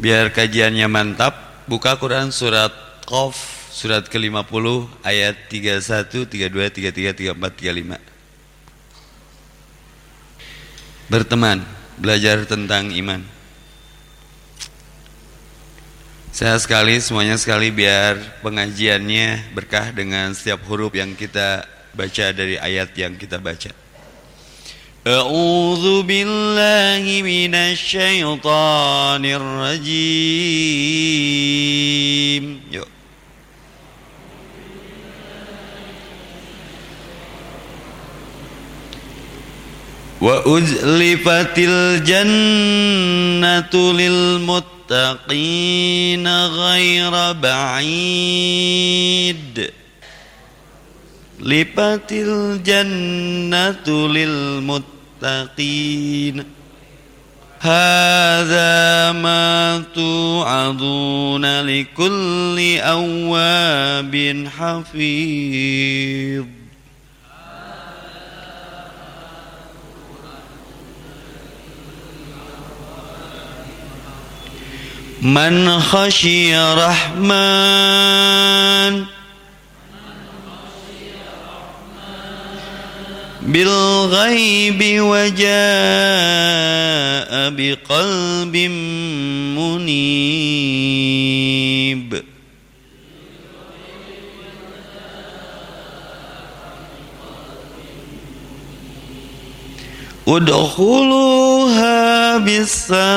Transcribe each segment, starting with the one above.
Biar kajiannya mantap, buka Quran surat Qaf surat ke-50 ayat 31, 32, 33, 34, 35. Berteman, belajar tentang iman. Saya sekali, semuanya sekali biar pengajiannya berkah dengan setiap huruf yang kita baca dari ayat yang kita baca. أعوذ بالله من الشيطان الرجيم. وأزلفت الجنة للمتقين غير بعيد لفت الجنة للمتقين هذا ما توعدون لكل أواب حفيظ من خشي رحمن بالغيب وجاء بقلب منيب. ادخلوها بالسلام.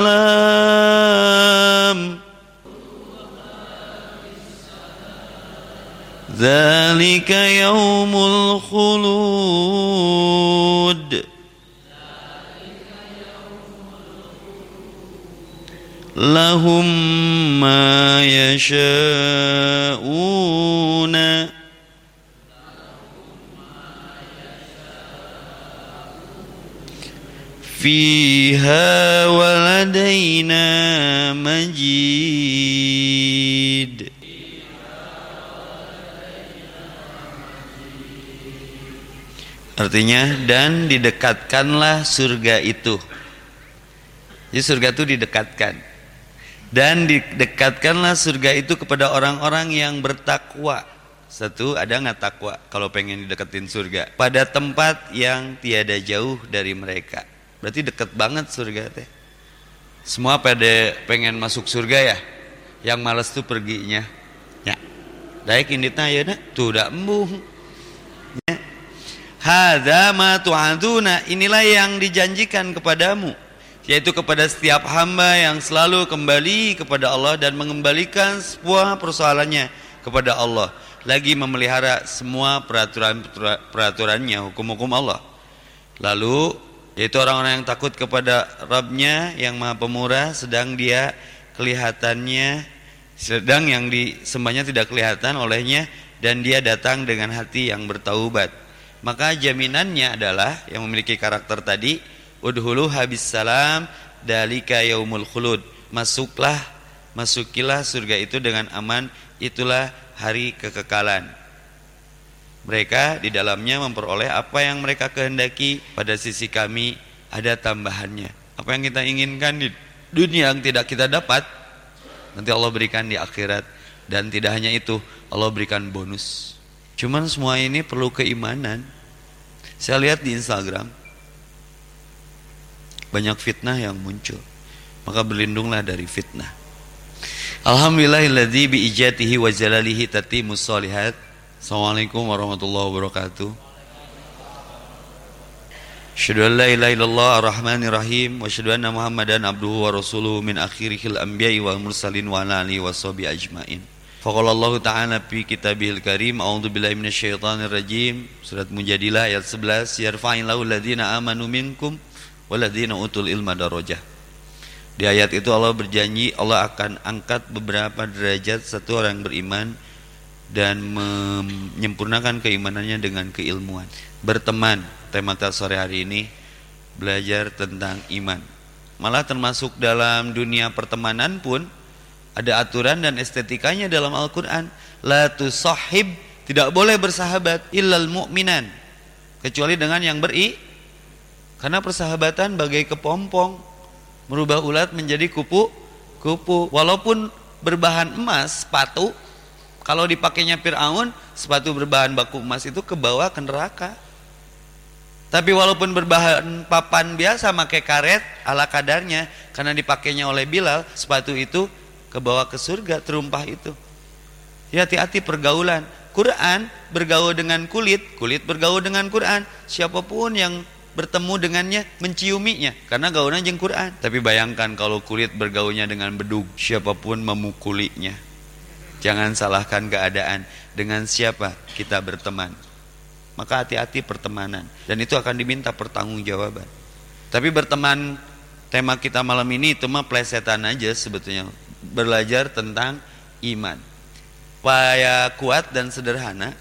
ذلك يوم الخلود. لهم ما يشاءون. فيها ولدينا مجيد. Artinya dan didekatkanlah surga itu. Jadi surga itu didekatkan. Dan didekatkanlah surga itu kepada orang-orang yang bertakwa. Satu, ada nggak takwa kalau pengen dideketin surga? Pada tempat yang tiada jauh dari mereka. Berarti dekat banget surga teh. Semua pada pengen masuk surga ya. Yang malas tuh perginya. Ya. Daik inditna ya tuh udah embung. Hadza ma tu'aduna. Inilah yang dijanjikan kepadamu, yaitu kepada setiap hamba yang selalu kembali kepada Allah dan mengembalikan sebuah persoalannya kepada Allah. Lagi memelihara semua peraturan peraturannya, hukum-hukum Allah. Lalu yaitu orang-orang yang takut kepada Rabbnya yang Maha Pemurah sedang dia kelihatannya sedang yang disembahnya tidak kelihatan olehnya dan dia datang dengan hati yang bertaubat maka jaminannya adalah yang memiliki karakter tadi udhulu habis salam dalika yaumul khulud. Masuklah masukilah surga itu dengan aman itulah hari kekekalan. Mereka di dalamnya memperoleh apa yang mereka kehendaki. Pada sisi kami ada tambahannya. Apa yang kita inginkan di dunia yang tidak kita dapat nanti Allah berikan di akhirat. Dan tidak hanya itu Allah berikan bonus Cuman semua ini perlu keimanan. Saya lihat di Instagram banyak fitnah yang muncul. Maka berlindunglah dari fitnah. Alhamdulillahilladzi bi ijatihi wa jalalihi tatimus solihat. Assalamualaikum warahmatullahi wabarakatuh. Asyhadu an la ilaha illallah ar-rahmanir rahim wa asyhadu Muhammadan abduhu wa rasuluhu min akhirihil anbiya'i wal mursalin wa ala alihi washabi ajmain. Faqala Allah Ta'ala fi kitabihil karim A'udzu billahi minasyaitonir rajim. Surat Mujadilah ayat 11 Yarfa'illahu alladziina amanu minkum walladziina utul ilma darajah. Di ayat itu Allah berjanji Allah akan angkat beberapa derajat satu orang beriman dan menyempurnakan keimanannya dengan keilmuan. Berteman tema sore hari ini belajar tentang iman. Malah termasuk dalam dunia pertemanan pun ada aturan dan estetikanya dalam Al-Quran. La tusahib, tidak boleh bersahabat illal mu'minan. Kecuali dengan yang beri. Karena persahabatan bagai kepompong. Merubah ulat menjadi kupu kupu walaupun berbahan emas sepatu kalau dipakainya Fir'aun sepatu berbahan baku emas itu ke bawah ke neraka tapi walaupun berbahan papan biasa pakai karet ala kadarnya karena dipakainya oleh Bilal sepatu itu ke bawah ke surga terumpah itu ya hati-hati pergaulan Quran bergaul dengan kulit kulit bergaul dengan Quran siapa pun yang bertemu dengannya, menciuminya karena gaulnya jeng Quran. Tapi bayangkan kalau kulit bergaulnya dengan bedug, siapa pun memukulinya. Jangan salahkan keadaan dengan siapa kita berteman. Maka hati-hati pertemanan dan itu akan diminta pertanggungjawaban. Tapi berteman tema kita malam ini itu mah plesetan aja sebetulnya. Belajar tentang iman. Supaya kuat dan sederhana,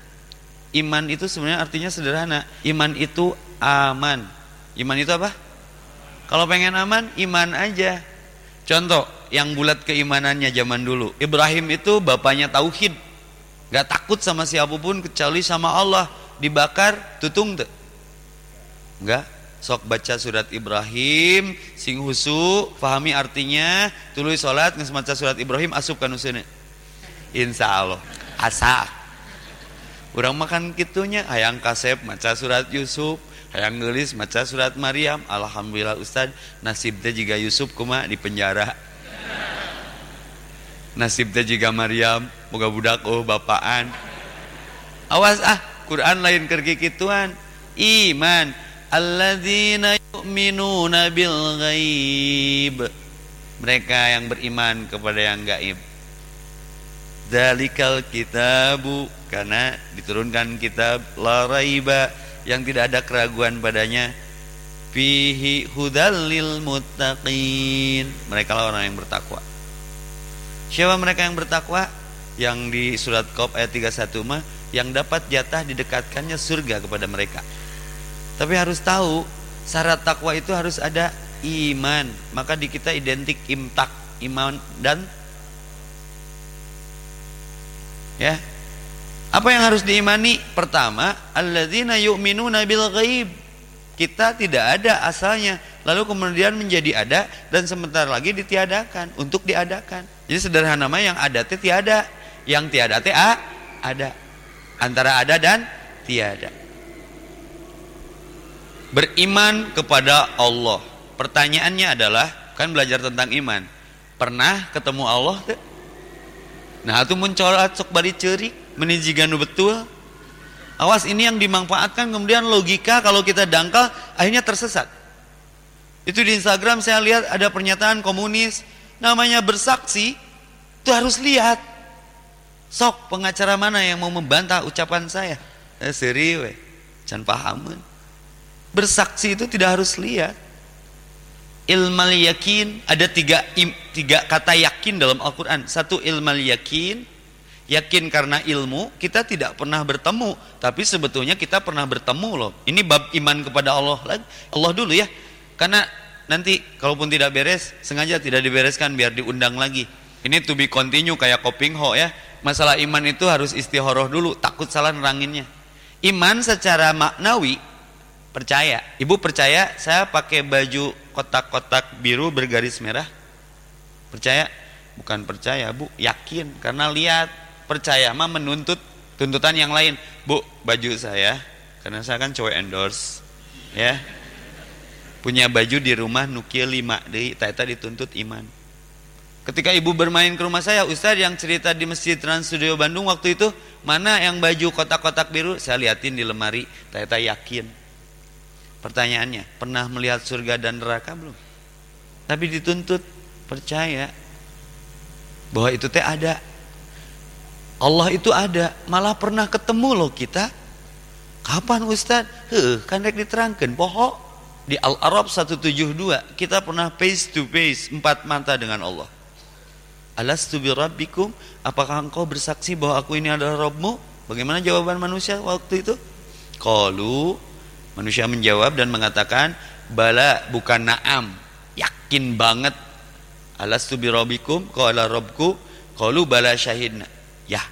iman itu sebenarnya artinya sederhana. Iman itu aman. Iman itu apa? Kalau pengen aman, iman aja. Contoh, yang bulat keimanannya zaman dulu. Ibrahim itu bapaknya tauhid. Gak takut sama siapa pun kecuali sama Allah. Dibakar, tutung tuh. Enggak. Sok baca surat Ibrahim, sing husu, pahami artinya, tulis sholat, ngesmaca surat Ibrahim, asup usune. Insya Allah. Asa. Orang makan kitunya, hayang kasep, maca surat Yusuf, hayang gelis maca surat Maryam alhamdulillah Ustad nasibnya jika Yusuf kuma di penjara nasibnya jika Maryam moga budak oh bapaan awas ah Quran lain kergi kituan iman alladzina yu'minuna bil ghaib. Mereka yang beriman kepada yang gaib. Dalikal kitabu karena diturunkan kitab la raiba yang tidak ada keraguan padanya fihi hudallil muttaqin. Mereka lah orang yang bertakwa. Siapa mereka yang bertakwa? Yang di surat Qaf ayat 31 mah yang dapat jatah didekatkannya surga kepada mereka tapi harus tahu syarat takwa itu harus ada iman maka di kita identik imtak iman dan ya apa yang harus diimani? Pertama, alladzina yu'minuna bil ghaib. Kita tidak ada asalnya, lalu kemudian menjadi ada dan sebentar lagi ditiadakan untuk diadakan. Jadi sederhana mah yang ada teh tiada, yang tiada teh ada. Antara ada dan tiada. Beriman kepada Allah. Pertanyaannya adalah, kan belajar tentang iman. Pernah ketemu Allah teh? Nah, itu muncul sok bari cerik menijiganu betul. Awas ini yang dimanfaatkan. Kemudian logika kalau kita dangkal akhirnya tersesat. Itu di Instagram saya lihat ada pernyataan komunis namanya bersaksi itu harus lihat. Sok pengacara mana yang mau membantah ucapan saya? Eh, serius jangan paham bersaksi itu tidak harus lihat. Ilmal yakin ada tiga, tiga kata yakin dalam Al-Quran. Satu ilmal yakin. Yakin karena ilmu kita tidak pernah bertemu. Tapi sebetulnya kita pernah bertemu loh. Ini bab iman kepada Allah lagi. Allah dulu ya. Karena nanti kalaupun tidak beres sengaja tidak dibereskan biar diundang lagi. Ini to be continue kayak koping ho ya. Masalah iman itu harus istihoroh dulu takut salah neranginnya. Iman secara maknawi percaya. Ibu percaya saya pakai baju kotak-kotak biru bergaris merah. Percaya? Bukan percaya bu. Yakin karena lihat. Percaya mah menuntut tuntutan yang lain. Bu baju saya karena saya kan cowok endorse ya. Punya baju di rumah nukil lima deh tata dituntut iman. Ketika ibu bermain ke rumah saya Ustadz yang cerita di masjid Trans Studio Bandung waktu itu mana yang baju kotak-kotak biru? Saya liatin di lemari tata yakin pertanyaannya pernah melihat surga dan neraka belum tapi dituntut percaya bahwa itu teh ada Allah itu ada, malah pernah ketemu loh kita. Kapan Ustaz? Heh, kan rek diterangkan pohon di Al-Arab 172 kita pernah face to face empat mata dengan Allah. Alastu bi rabbikum? Apakah engkau bersaksi bahwa aku ini adalah Rabbmu? Bagaimana jawaban manusia waktu itu? Qalu manusia menjawab dan mengatakan bala bukan na'am. Yakin banget. Alastu bi rabbikum? Qala rabbku qalu bala syahidna. Ya.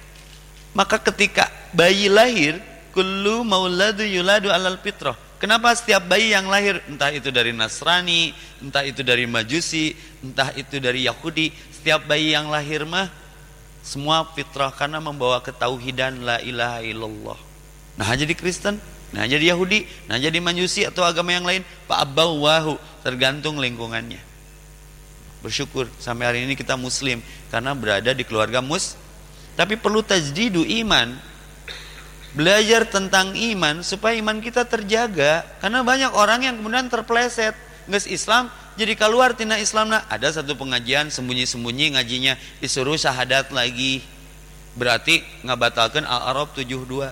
Maka ketika bayi lahir, kullu mauladu yuladu alal fitrah. Kenapa setiap bayi yang lahir entah itu dari Nasrani, entah itu dari Majusi, entah itu dari Yahudi, setiap bayi yang lahir mah semua fitrah karena membawa ketauhidan la ilaha illallah. Nah jadi Kristen, nah jadi Yahudi, nah jadi Majusi atau agama yang lain, Pak wahu tergantung lingkungannya. Bersyukur sampai hari ini kita muslim karena berada di keluarga mus. Tapi perlu tajdidu iman belajar tentang iman supaya iman kita terjaga karena banyak orang yang kemudian terpleset nges Islam jadi keluar tina Islam nah ada satu pengajian sembunyi-sembunyi ngajinya disuruh syahadat lagi berarti ngabatalkan Al-Arab 72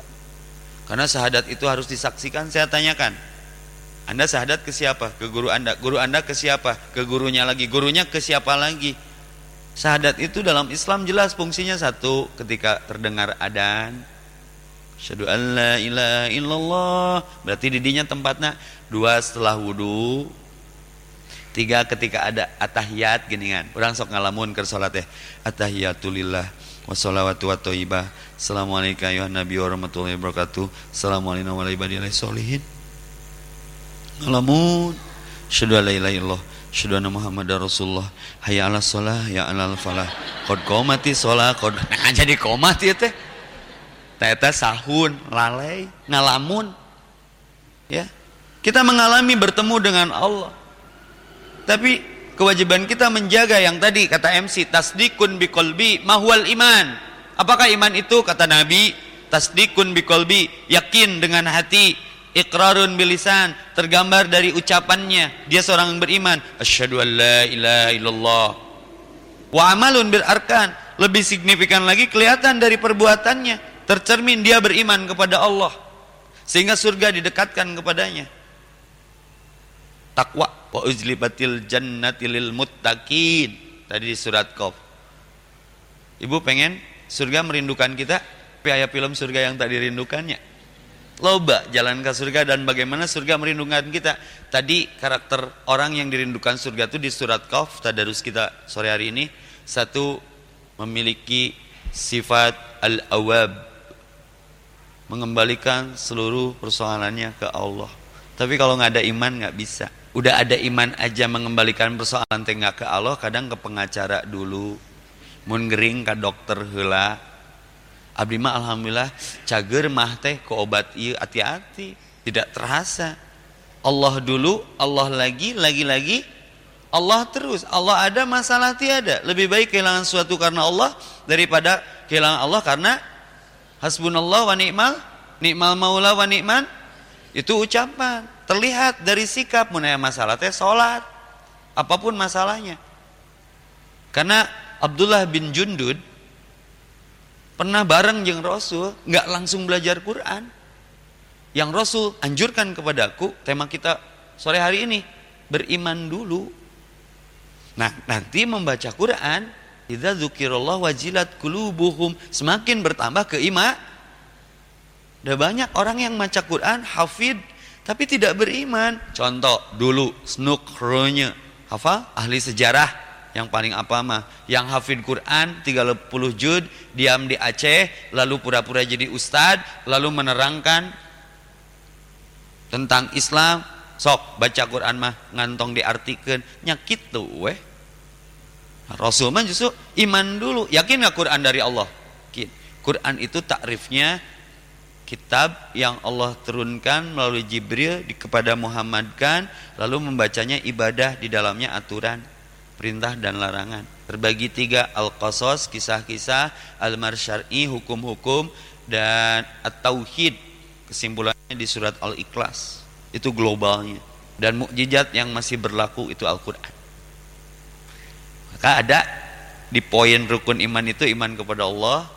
karena syahadat itu harus disaksikan saya tanyakan anda syahadat ke siapa? Ke guru Anda. Guru Anda ke siapa? Ke gurunya lagi. Gurunya ke siapa lagi? Syahadat itu dalam Islam jelas fungsinya satu ketika terdengar adan Syahadu an la ilaha illallah. Berarti didinya tempatnya dua setelah wudhu. Tiga ketika ada atahiyat geningan. Orang sok ngalamun ke salat teh. Atahiyatulillah wassalawatu wa thayyibah. Assalamualaikum nabi warahmatullahi wabarakatuh. Assalamualaikum warahmatullahi wabarakatuh. Ngalamun. Syahadu an la ilaha illallah. Syahadu anna Muhammadar Rasulullah. Hayya 'alas shalah, ya 'alal falah. Qad qomati shalah, qad nah jadi qomat ya teh Teta sahun, lalai, ngalamun. Ya. Kita mengalami bertemu dengan Allah. Tapi kewajiban kita menjaga yang tadi kata MC tasdikun biqalbi mahwal iman. Apakah iman itu kata Nabi? Tasdikun biqalbi, yakin dengan hati, iqrarun bilisan, tergambar dari ucapannya. Dia seorang yang beriman. Asyhadu an la ilaha illallah. Wa amalun bil arkan. Lebih signifikan lagi kelihatan dari perbuatannya tercermin dia beriman kepada Allah sehingga surga didekatkan kepadanya takwa. Wa uzlibatil jannati lil muttaqin. Tadi di surat Qaf. Ibu pengen surga merindukan kita tapi film surga yang tak dirindukannya. Loba jalan ke surga dan bagaimana surga merindukan kita. Tadi karakter orang yang dirindukan surga itu di surat Qaf tadarus kita sore hari ini. Satu memiliki sifat al-awab mengembalikan seluruh persoalannya ke Allah. Tapi kalau nggak ada iman nggak bisa. Udah ada iman aja mengembalikan persoalan tengah ke Allah, kadang ke pengacara dulu. Mun gering ke dokter hela. Abdi mah alhamdulillah cager mah teh ke obat iya hati-hati, tidak terasa. Allah dulu, Allah lagi, lagi-lagi Allah terus. Allah ada, masalah tiada. Lebih baik kehilangan sesuatu karena Allah daripada kehilangan Allah karena Hasbunallah wa ni'mal ni'mal maula wa ni'man itu ucapan terlihat dari sikap menaya masalah teh salat apa pun masalahnya. Karena Abdullah bin Jundud pernah bareng jeng Rasul nggak langsung belajar Quran. Yang Rasul anjurkan kepadaku tema kita sore hari ini beriman dulu. Nah nanti membaca Quran Idza dzukirallah wajilat qulubuhum, semakin bertambah keiman. Ada banyak orang yang baca Quran hafid tapi tidak beriman. Contoh dulu snukronya hafal ahli sejarah yang paling apa mah. Yang hafid Quran 30 jud diam di Aceh lalu pura-pura jadi ustad lalu menerangkan tentang Islam. Sok baca Quran mah ngantong diartikan. Nyakit tuh weh. Rasul mah justru iman dulu. Yakin nggak Quran dari Allah? Quran itu takrifnya kitab yang Allah turunkan melalui Jibril kepada Muhammad kan lalu membacanya ibadah di dalamnya aturan perintah dan larangan. Terbagi tiga al-qasas kisah-kisah al-marsyari hukum-hukum dan at-tauhid kesimpulannya di surat al-ikhlas. Itu globalnya. Dan mukjizat yang masih berlaku itu Al-Quran. Maka ada di poin rukun iman itu iman kepada Allah,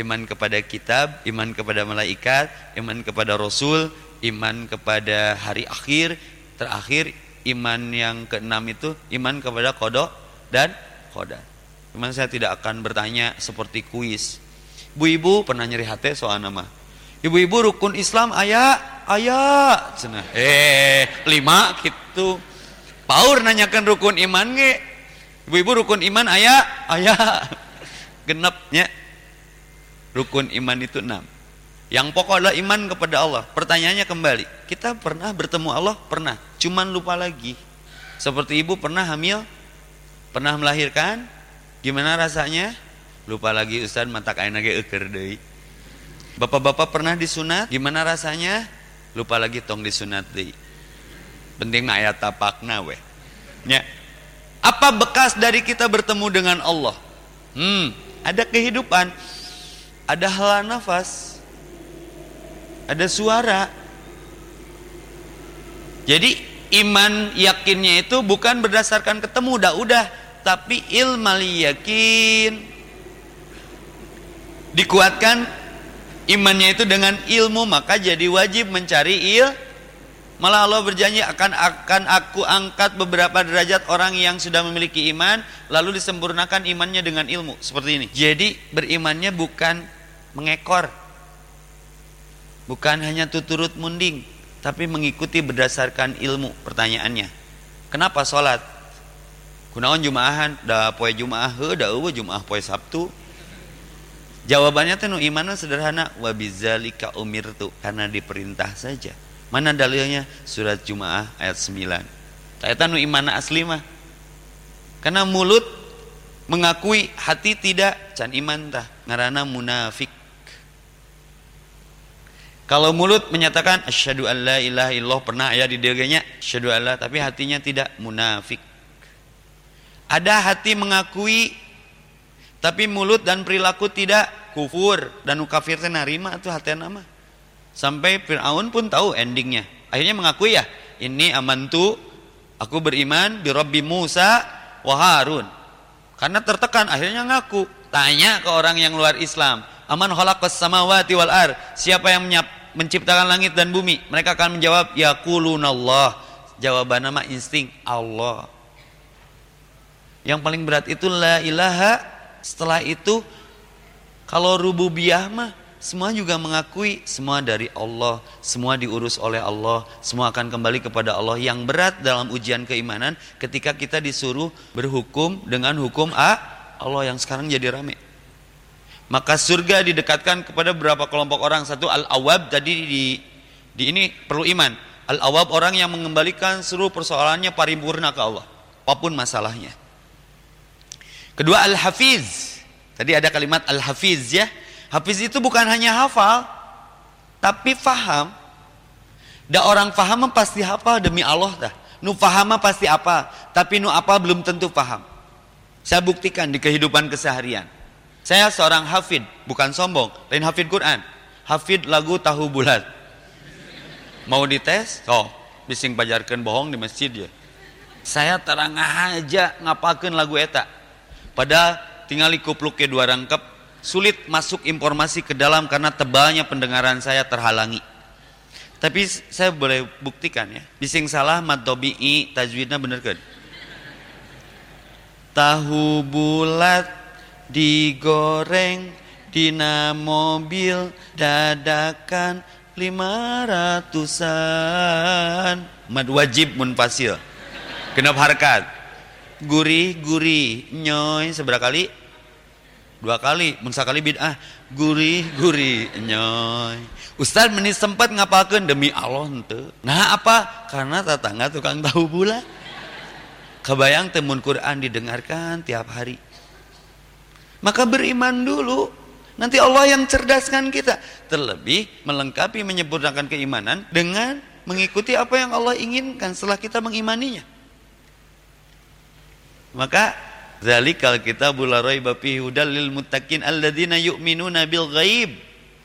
iman kepada kitab, iman kepada malaikat, iman kepada rasul, iman kepada hari akhir, terakhir iman yang keenam itu iman kepada kodok dan kodar. Cuman saya tidak akan bertanya seperti kuis. Ibu-ibu pernah nyeri hati soal nama. Ibu-ibu rukun Islam ayah, ayah. Cenah. Eh, lima gitu. Paur nanyakan rukun iman nge Ibu-ibu rukun iman ayah, ayah. Genapnya. Rukun iman itu enam. Yang pokok adalah iman kepada Allah. Pertanyaannya kembali, kita pernah bertemu Allah? Pernah. Cuman lupa lagi. Seperti ibu pernah hamil? Pernah melahirkan? Gimana rasanya? Lupa lagi Ustaz mata kain lagi eker deui. Bapak-bapak pernah disunat? Gimana rasanya? Lupa lagi tong disunat deui. Penting ayat tapakna weh. Apa bekas dari kita bertemu dengan Allah? Hmm, ada kehidupan, ada hala nafas, ada suara. Jadi iman yakinnya itu bukan berdasarkan ketemu udah udah, tapi ilmal yakin. Dikuatkan imannya itu dengan ilmu maka jadi wajib mencari il. Malah Allah berjanji akan akan aku angkat beberapa derajat orang yang sudah memiliki iman lalu disempurnakan imannya dengan ilmu. Seperti ini. Jadi berimannya bukan mengekor Bukan hanya tuturut munding, tapi mengikuti berdasarkan ilmu. Pertanyaannya, kenapa sholat? Kunaon jumaahan, da poe jumaah he, da eueuh jumaah poe Sabtu. Jawabannya tuh imannya sederhana, wa bidzalika umirtu, karena diperintah saja. Mana dalilnya? Surat Jumaah ayat 9. Eta nu imana asli mah. Karena mulut mengakui, hati tidak, can iman tah. Ngarana munafik. Kalau mulut menyatakan asyhadu alla ilaha illallah pernah ya di diaganya asyhadu alla tapi hatinya tidak munafik. Ada hati mengakui tapi mulut dan perilaku tidak kufur dan kafir narima itu hati nama. Sampai Firaun pun tahu endingnya. Akhirnya mengakui ya, ini amantu aku beriman di Rabbi Musa wa Harun. Karena tertekan akhirnya ngaku. Tanya ke orang yang luar Islam, aman khalaqas samawati wal ar, siapa yang menyiap, menciptakan langit dan bumi mereka akan menjawab ya Allah jawaban nama insting Allah yang paling berat itu la ilaha setelah itu kalau rububiyah mah semua juga mengakui semua dari Allah, semua diurus oleh Allah, semua akan kembali kepada Allah. Yang berat dalam ujian keimanan ketika kita disuruh berhukum dengan hukum A Allah yang sekarang jadi rame. Maka surga didekatkan kepada beberapa kelompok orang. Satu al-awab tadi di, di ini perlu iman. Al-awab orang yang mengembalikan seluruh persoalannya paripurna ke Allah. Apa pun masalahnya. Kedua al-hafiz. Tadi ada kalimat al-hafiz ya. Hafiz itu bukan hanya hafal. Tapi faham. Da orang faham pasti hafal demi Allah dah. Nu faham pasti apa. Tapi nu apa belum tentu faham. Saya buktikan di kehidupan keseharian saya seorang hafid, bukan sombong, lain hafid Quran. Hafid lagu tahu bulat. Mau dites? Oh, bising pajarkan bohong di masjid ya. Saya terang aja ngapakan lagu eta. Padahal tinggal kupluk ke dua rangkep, sulit masuk informasi ke dalam karena tebalnya pendengaran saya terhalangi. Tapi saya boleh buktikan ya. Bising salah mad tabi'i tajwidnya bener kan? Tahu bulat digoreng dina mobil dadakan lima ratusan mad wajib munfasil kenapa harkat gurih gurih nyoy seberapa kali dua kali mun sekali bid'ah gurih gurih nyoy Ustaz meni sempat ngapakan demi Allah ente. Nah apa? Karena tetangga tukang tahu pula. Kebayang temun Quran didengarkan tiap hari. Maka beriman dulu. Nanti Allah yang cerdaskan kita. Terlebih melengkapi menyempurnakan keimanan dengan mengikuti apa yang Allah inginkan setelah kita mengimaninya. Maka zalikal kitabul raiba fihi hudal lil muttaqin alladzina yu'minuna bil ghaib.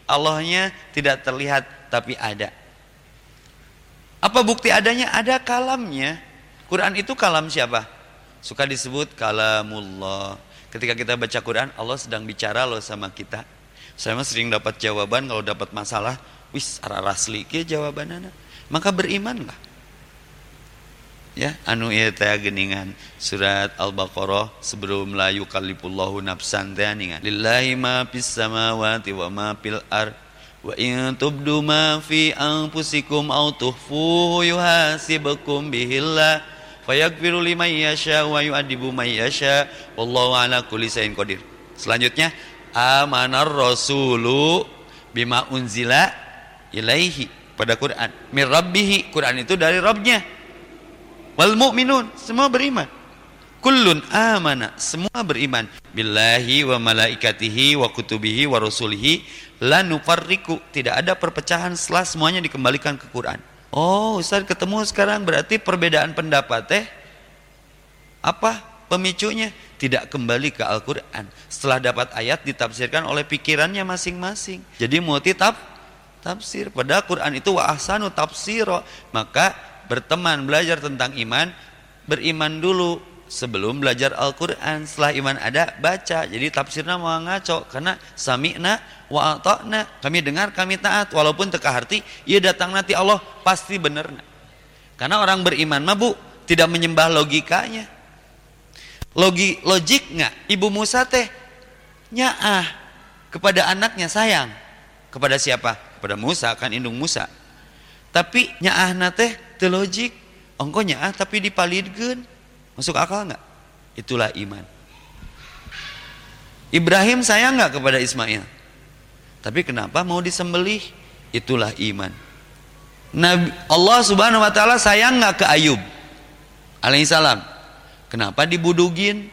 Allahnya tidak terlihat tapi ada. Apa bukti adanya? Ada kalamnya. Quran itu kalam siapa? Suka disebut kalamullah. Ketika kita baca Quran, Allah sedang bicara loh sama kita. Saya mah sering dapat jawaban kalau dapat masalah, wis arah rasli ke jawabannya. Maka berimanlah. Ya, anu ieu teh geningan surat Al-Baqarah sebelum la yukallifullahu nafsan teh ningan. Lillahi ma fis samawati wa ma fil ar wa in tubdu ma fi anfusikum aw tuhfuhu yuhasibukum bihillah Fayagfiru liman yasha wa yu'adibu man yasha wallahu ala kulli shay'in qadir. Selanjutnya amanar rasulu bima unzila ilaihi pada Quran. Mir rabbihi. Quran itu dari Rabbnya. Wal mu'minun. Semua beriman. Kullun amana. Semua beriman. Billahi wa malaikatihi wa kutubihi wa rusulihi. La nufarriku tidak ada perpecahan setelah semuanya dikembalikan ke Quran oh Ustaz ketemu sekarang berarti perbedaan pendapat teh apa pemicunya? Tidak kembali ke Al-Quran. Setelah dapat ayat ditafsirkan oleh pikirannya masing-masing. Jadi multi taf tafsir. Pada Quran itu wa ahsanu tafsiro. Maka berteman belajar tentang iman beriman dulu sebelum belajar Al-Quran. Setelah iman ada baca. Jadi tafsirnya mau ngaco. Karena sami'na wa ata'na. Kami dengar kami taat. Walaupun teka harti ia datang nanti Allah pasti benar karena orang beriman mah bu tidak menyembah logikanya. Logi, logik nggak? Ibu Musa teh nyaah kepada anaknya sayang. Kepada siapa? Kepada Musa kan indung Musa. Tapi nyaah teh logik. Ongko nyaah tapi dipalidkeun masuk akal nggak itulah iman Ibrahim sayang nggak kepada Ismail tapi kenapa mau disembelih itulah iman Nabi Allah Subhanahu wa taala sayang nggak ke Ayub alaihissalam Kenapa dibudugin?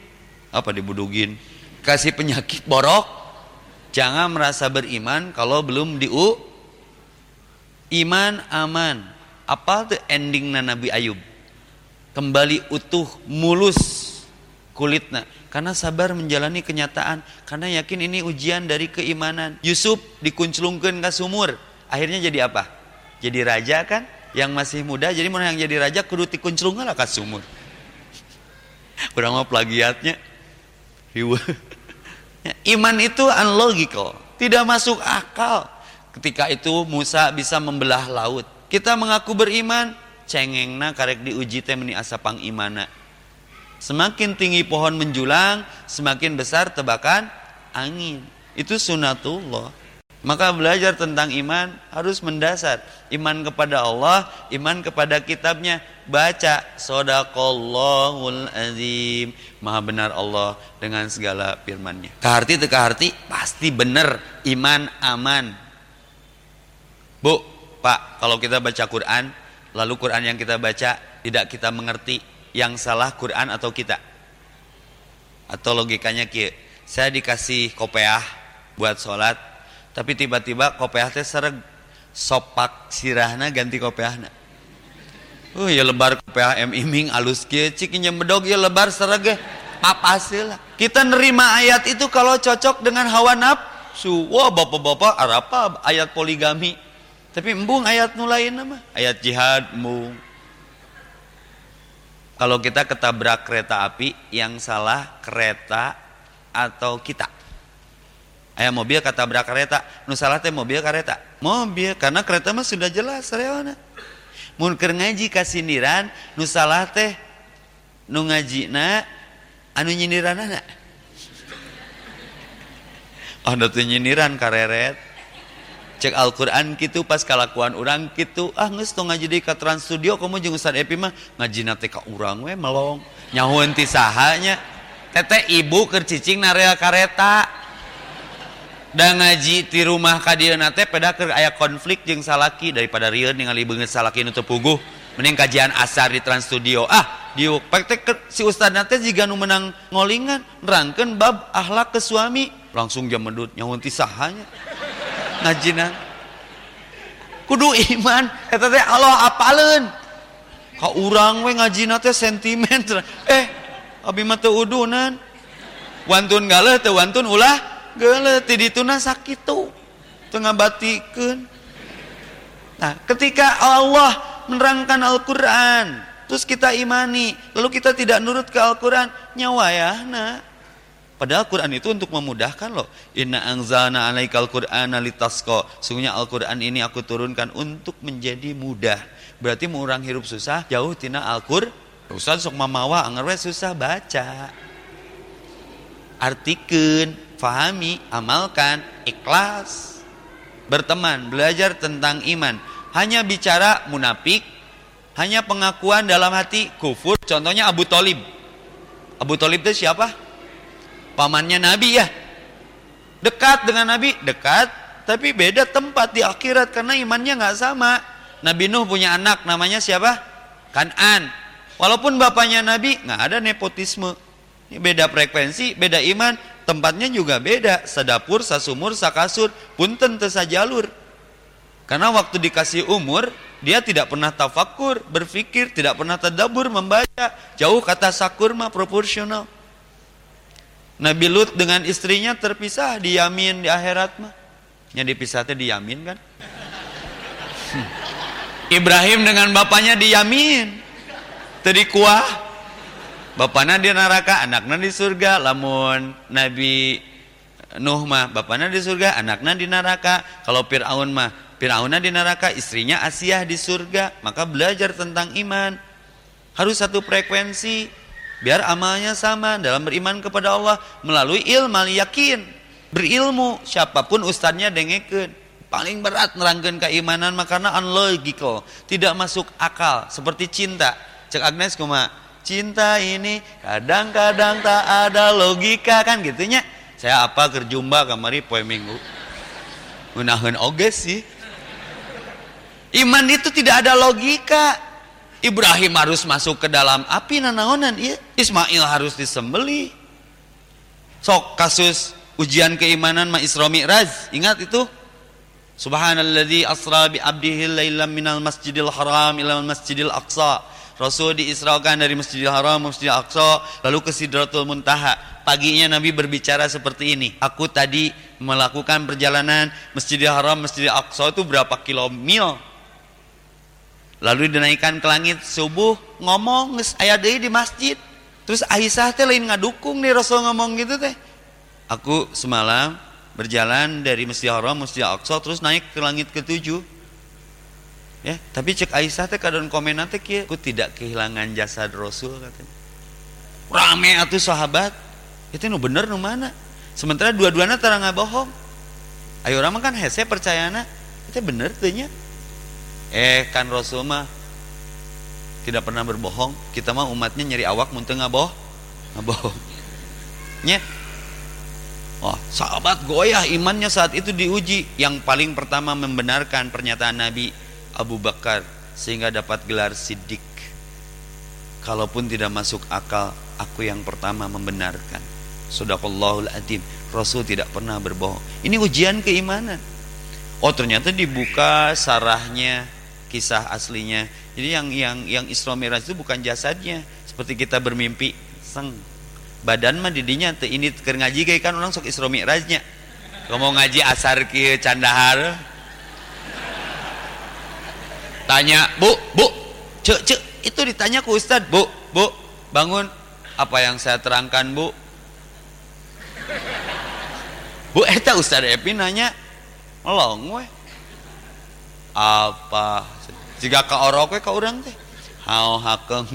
Apa dibudugin? Kasih penyakit borok. Jangan merasa beriman kalau belum diu. Iman aman. Apa tuh ending Nabi Ayub? Kembali utuh, mulus kulitnya. Karena sabar menjalani kenyataan. Karena yakin ini ujian dari keimanan. Yusuf dikunclungkan ke sumur. Akhirnya jadi apa? Jadi raja kan? Yang masih muda. Jadi mana yang jadi raja kudu dikunclungkan ke sumur Kurang mau plagiatnya. Iman itu unlogical, tidak masuk akal. Ketika itu Musa bisa membelah laut. Kita mengaku beriman, cengengna karek diuji teh meni asapang imana. Semakin tinggi pohon menjulang, semakin besar tebakan angin. Itu sunatullah. Maka belajar tentang iman harus mendasar. Iman kepada Allah, iman kepada kitabnya. Baca Sodaqallahul azim. Maha benar Allah dengan segala firmannya. Keharti itu keharti pasti benar. Iman aman. Bu, Pak, kalau kita baca Quran, lalu Quran yang kita baca tidak kita mengerti yang salah Quran atau kita. Atau logikanya kia, saya dikasih kopiah buat sholat, tapi tiba-tiba kopiah teh sereg. Sopak sirahna ganti kopiahna. Uh ya lebar kopiah em iming alus kieu cik medog ya lebar sereg papasil kita nerima ayat itu kalau cocok dengan hawa nafsu. Wah bapak-bapak apa? Ayat poligami tapi embung ayat nulain nama ayat jihad embung. Kalau kita ketabrak kereta api yang salah kereta atau kita? Ayah mobil kata berak kereta. Nu salah teh mobil kereta? Mobil karena kereta mah sudah jelas rewana mun keur ngaji kasindiran nu salah teh nu ngajina anu nyindiran anak oh tuh nyindiran kareret cek Al-Quran gitu pas kalakuan orang gitu ah nges tuh ngaji di ke Trans Studio kamu jeung Ustaz Epi mah ngaji nate ka urang we melong nyahun ti sahanya. Tete ibu kercicing narea kareta. Dan ngaji di rumah kadieu nate pada ke aya konflik jeung salaki daripada rieun ningali beungeut salaki nu puguh. Mending kajian asar di Trans Studio. Ah di praktek si ustad nate jika nu menang ngolingan nerangkeun bab akhlak ke suami. Langsung jam medut nyawun ti sahanya ngajina kudu iman. Eta teh Allah apaleun ka urang we ngajina teh sentimen. Eh abi mah teu udunan. Wantun galeh teu wantun ulah geleti dituna sakitu tengah batikan nah ketika Allah menerangkan Al-Quran terus kita imani lalu kita tidak nurut ke Al-Quran nyawa ya nah Padahal Quran itu untuk memudahkan loh. Inna anzalna alaikal Qur'ana litasqa. Sungguhnya Al-Qur'an ini aku turunkan untuk menjadi mudah. Berarti mau orang hirup susah, jauh tina Al-Qur'an. Ustaz sok mamawa anger susah baca. Artikan fahami, amalkan, ikhlas, berteman, belajar tentang iman. Hanya bicara munafik, hanya pengakuan dalam hati kufur. Contohnya Abu Talib. Abu Talib itu siapa? Pamannya Nabi ya. Dekat dengan Nabi, dekat. tapi beda tempat di akhirat karena imannya nggak sama. Nabi Nuh punya anak namanya siapa? Kanan. Walaupun bapaknya Nabi nggak ada nepotisme. Beda frekuensi, beda iman, tempatnya juga beda. Sedapur, sasumur, sakasur, pun tentu saja jalur. Karena waktu dikasih umur, dia tidak pernah tafakur, berpikir, tidak pernah tadabur, membaca. Jauh kata sakur mah proporsional. Nabi Lut dengan istrinya terpisah di Yamin di akhirat mah. Yang dipisah di Yamin kan? Hmm. Ibrahim dengan bapaknya di Yamin. Tadi kuah. Bapaknya di neraka, anaknya di surga. Lamun Nabi Nuh mah bapaknya di surga, anaknya di neraka. Kalau Fir'aun mah Fir'aunnya di neraka, istrinya Asiyah di surga. Maka belajar tentang iman. Harus satu frekuensi. Biar amalnya sama dalam beriman kepada Allah melalui ilmu yakin. Berilmu, siapa pun ustadznya dengekeun. Paling berat nerangkan keimanan makanya unlogical, tidak masuk akal seperti cinta. Cek Agnes kuma, cinta ini kadang-kadang tak ada logika kan gitunya. Saya apa kerjumba kamari poe minggu. Menahan oge sih. Iman itu tidak ada logika. Ibrahim harus masuk ke dalam api nanaonan iya. Ismail harus disembeli. Sok kasus ujian keimanan ma Isra Mi'raj, ingat itu? Subhanalladzi asra bi abdihi lailam minal masjidil haram ila masjidil aqsa Rasul diisrakan dari Masjidil Haram ke Masjidil Aqsa lalu ke Sidratul Muntaha. Paginya Nabi berbicara seperti ini. Aku tadi melakukan perjalanan Masjidil Haram Masjidil Aqsa itu berapa kilomil? Lalu dinaikkan ke langit subuh ngomong deui di masjid. Terus Aisyah teh lain ngadukung nih Rasul ngomong gitu teh. Aku semalam berjalan dari Masjidil Haram Masjidil Aqsa terus naik ke langit ketujuh. Ya tapi cek Aisyah teh kadon komen nanti kia aku tidak kehilangan jasad Rasul katanya. Rame atuh sahabat. Itu nu bener nu mana? Sementara dua-duanya terang bohong ayo orang kan hese percayana. Itu bener tuhnya eh kan Rasul mah tidak pernah berbohong. Kita mah umatnya nyari awak muntah ngaboh? Ngabohong nya Oh, sahabat goyah imannya saat itu diuji. Yang paling pertama membenarkan pernyataan Nabi, Abu Bakar sehingga dapat gelar sidik kalaupun tidak masuk akal aku yang pertama membenarkan. Sadaqallahul adim Rasul tidak pernah berbohong. Ini ujian keimanan. Oh ternyata dibuka sarahnya kisah aslinya. Jadi yang yang yang Isra Mi'raj itu bukan jasadnya. Seperti kita bermimpi seng badan mah didinya teh ini keur ngaji kayak kan orang sok Isra Mi'rajnya. Ngomong ngaji asar kieu candahar tanya bu bu cek cek itu ditanya ke ustad bu bu bangun. Apa yang saya terangkan bu? Bu eta ustad Epi nanya melong weh apa? Jika ke orok ke orang teh? Hau hakeng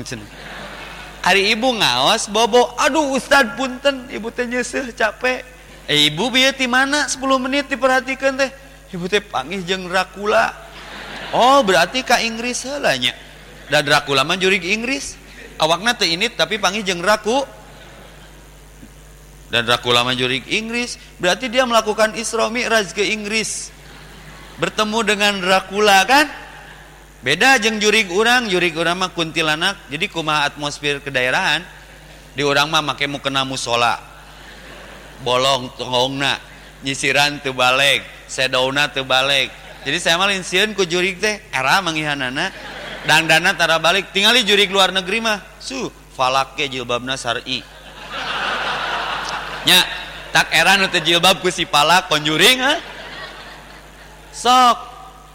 hari ibu ngawas bobo. Aduh ustad punten. Ibu teh nyeseh capek. Eh ibu biar di mana? 10 menit diperhatikan teh. Ibu teh panggil jeng Dracula. Oh berarti ka Inggris helanya dan Dracula mah jurig Inggris. Awakna teh ini tapi panggil jeng Draku dan Dracula mah Inggris. Berarti dia melakukan Isra Mi'raj ke Inggris bertemu dengan Dracula kan? Beda jeng jurig orang jurig orang mah kuntilanak. Jadi kumaha atmosfer kedaerahan? Di orang mah make mu musola. Bolong tongongna nyisiran teu balik sedona teu balik. Jadi saya malah insieun ku jurig teh era manggihanana dan dana tara balik tinggali jurig luar negeri mah. Su falake jilbabna syar'i nya tak era nu teh jilbab ku si palak konjuring ha sok.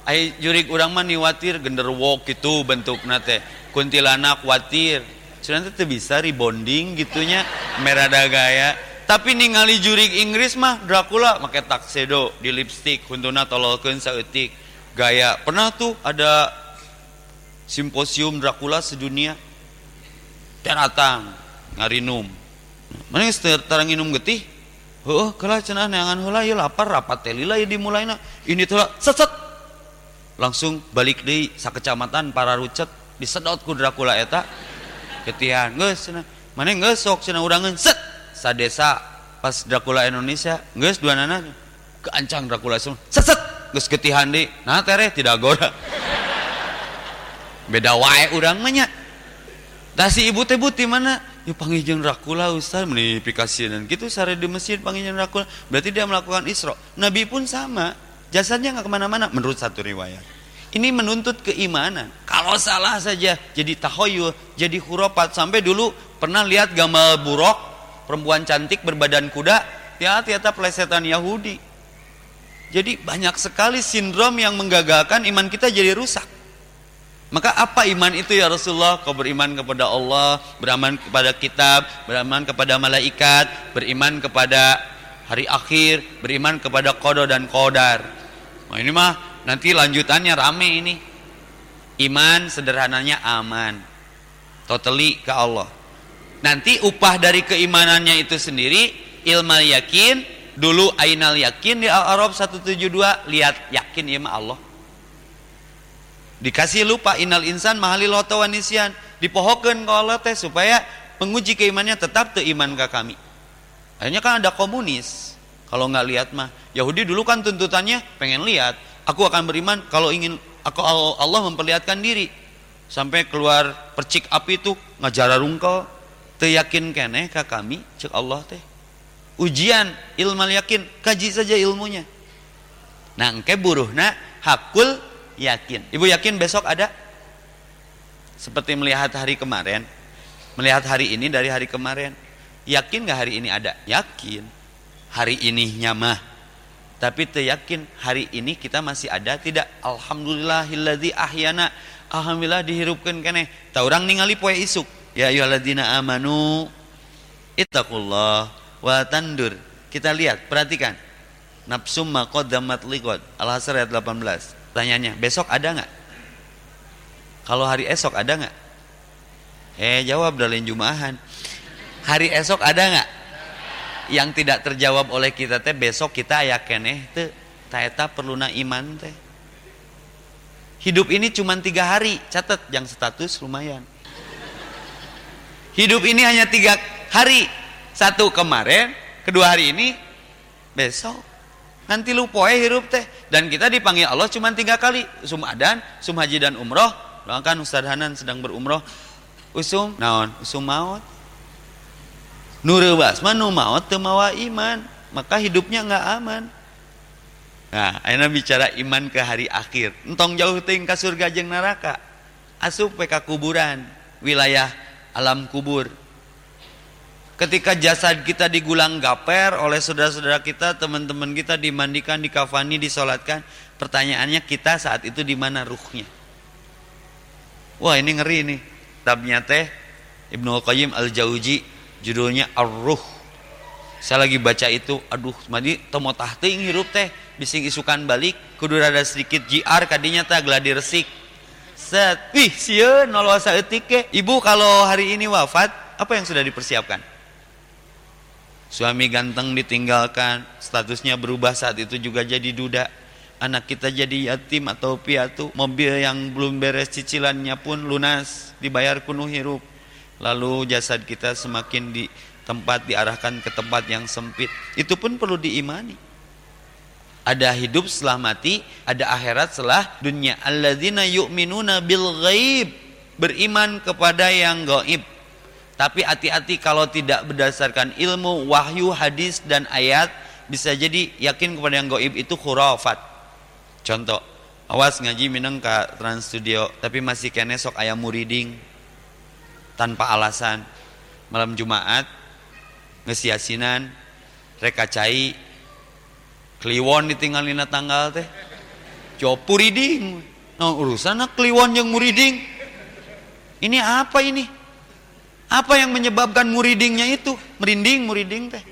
Ai jurig urang mah niwatir genderwo gitu bentukna teh. Kuntilanak watir Sudah teh bisa rebonding gitunya merada gaya. Tapi ningali jurig Inggris mah Dracula make taksedo di lipstick huntuna tololkeun saeutik. Gaya pernah tuh ada simposium Dracula sedunia? Datang ngarinum. Mana terang minum getih heuh kala cenah neangan heula ieu lapar rapat teh lila ya dimulaina. Ini tuh set set. Langsung balik deui sakecamatan para rucet disedot ku Dracula eta. Ketihan geus cenah. Mana geus sok cenah udangeun set. Sadesa pas Dracula Indonesia geus dua nana. Keancang Dracula seset geus ketihan deui nah tere tidak gora beda wae urang mah nya. Si ibu teh buti mana ya panggil jeung Dracula ustaz menifikasi dan gitu sare di masjid panggil jeung Dracula berarti dia melakukan Isra Nabi pun sama jasadnya nggak ke mana-mana menurut satu riwayat ini menuntut keimanan. Kalau salah saja jadi tahoyul, jadi hurufat. Sampai dulu pernah lihat gambar buruk, perempuan cantik berbadan kuda, ya ternyata plesetan Yahudi. Jadi banyak sekali sindrom yang menggagalkan iman kita jadi rusak. Maka apa iman itu ya Rasulullah? Kau beriman kepada Allah, beriman kepada kitab, beriman kepada malaikat, beriman kepada hari akhir, beriman kepada kodo dan kodar. Nah ini mah Nanti lanjutannya rame ini. Iman sederhananya aman. Totally ke Allah. Nanti upah dari keimanannya itu sendiri ilmu yakin, dulu ainal yakin di Al-Arab 172 lihat yakin ya Allah. Dikasih lupa inal insan mahali loto wanisian ke Allah teh supaya penguji keimannya tetap iman ke kami. Akhirnya kan ada komunis. Kalau nggak lihat mah Yahudi dulu kan tuntutannya pengen lihat Aku akan beriman kalau ingin aku Allah memperlihatkan diri. Sampai keluar percik api itu ngajar rungkal. Teyakin kene ka kami cek Allah teh. Ujian ilmu yakin, kaji saja ilmunya. Nah, engke buruhna hakul yakin. Ibu yakin besok ada? Seperti melihat hari kemarin, melihat hari ini dari hari kemarin. Yakin gak hari ini ada? Yakin. Hari ini nyamah tapi teryakin hari ini kita masih ada tidak? Alhamdulillahilladzi ahyana. Alhamdulillah dihirupkan kene. Tak orang ningali poe isuk? Ya ayyuhalladzina amanu. Ittaqullah wa tandur. Kita lihat perhatikan. Nafsum ma qaddamat liqad al-hasr ayat 18 tanyanya besok ada nggak? Kalau hari esok ada nggak? Eh jawab dalin jumahan. Hari esok ada nggak? Yang tidak terjawab oleh kita teh besok kita yakin eh teh taeta perlu na iman teh. Hidup ini cuma tiga hari catat yang status lumayan. Hidup ini hanya tiga hari. Satu kemarin kedua hari ini besok nanti lu poe hidup teh dan kita dipanggil Allah cuma tiga kali usum adan usum haji dan umroh doakan Ustadz Hanan sedang berumroh usum naon usum maut Nurewas mah nu maut teu mawa iman, maka hidupnya nggak aman. Nah, ayeuna bicara iman ke hari akhir. Entong jauh teuing ka surga jeung neraka. Asup ka kuburan, wilayah alam kubur. Ketika jasad kita digulang gaper oleh saudara-saudara kita, teman-teman kita dimandikan, dikafani, disolatkan, pertanyaannya kita saat itu di mana ruhnya? Wah ini ngeri nih. Tabnya teh Ibnu Qayyim Al-Jauzi judulnya Ar-Ruh saya lagi baca itu aduh madi tomo tahting hirup teh bising isukan balik kudu rada sedikit JR kadinya teh gladi resik set wih sieun nolosa etik ke ibu kalau hari ini wafat apa yang sudah dipersiapkan suami ganteng ditinggalkan statusnya berubah saat itu juga jadi duda. Anak kita jadi yatim atau piatu mobil yang belum beres cicilannya pun lunas dibayar kuno hirup. Lalu jasad kita semakin di tempat diarahkan ke tempat yang sempit. Itu pun perlu diimani. Ada hidup setelah mati ada akhirat setelah dunia. Alladzina yu'minuna bil ghaib beriman kepada yang gaib tapi hati-hati kalau tidak berdasarkan ilmu wahyu hadis dan ayat bisa jadi yakin kepada yang gaib itu khurafat. Contoh awas ngaji minang ke trans studio tapi masih kene sok ayam muriding tanpa alasan. Malam Jumat ngesiasinan reka cai kliwon ditinggalin tanggal teh. Copu reading no urusan kliwon yang muriding. Ini apa ini apa yang menyebabkan muridingnya itu? Merinding muriding teh.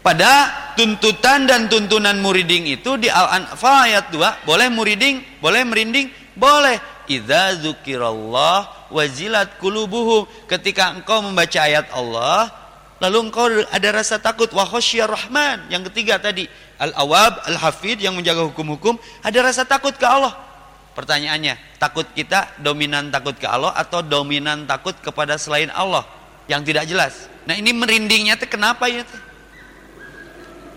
Pada tuntutan dan tuntunan muriding itu di Al-Anfal ayat 2 boleh muriding boleh merinding boleh. Idza dzukirallah wajilat kulubuhum. Ketika engkau membaca ayat Allah lalu engkau ada rasa takut. Wa rahman. Yang ketiga tadi al awab al hafid yang menjaga hukum-hukum ada rasa takut ke Allah pertanyaannya takut kita dominan takut ke Allah atau dominan takut kepada selain Allah? Yang tidak jelas. Nah ini merindingnya teh kenapa ya teh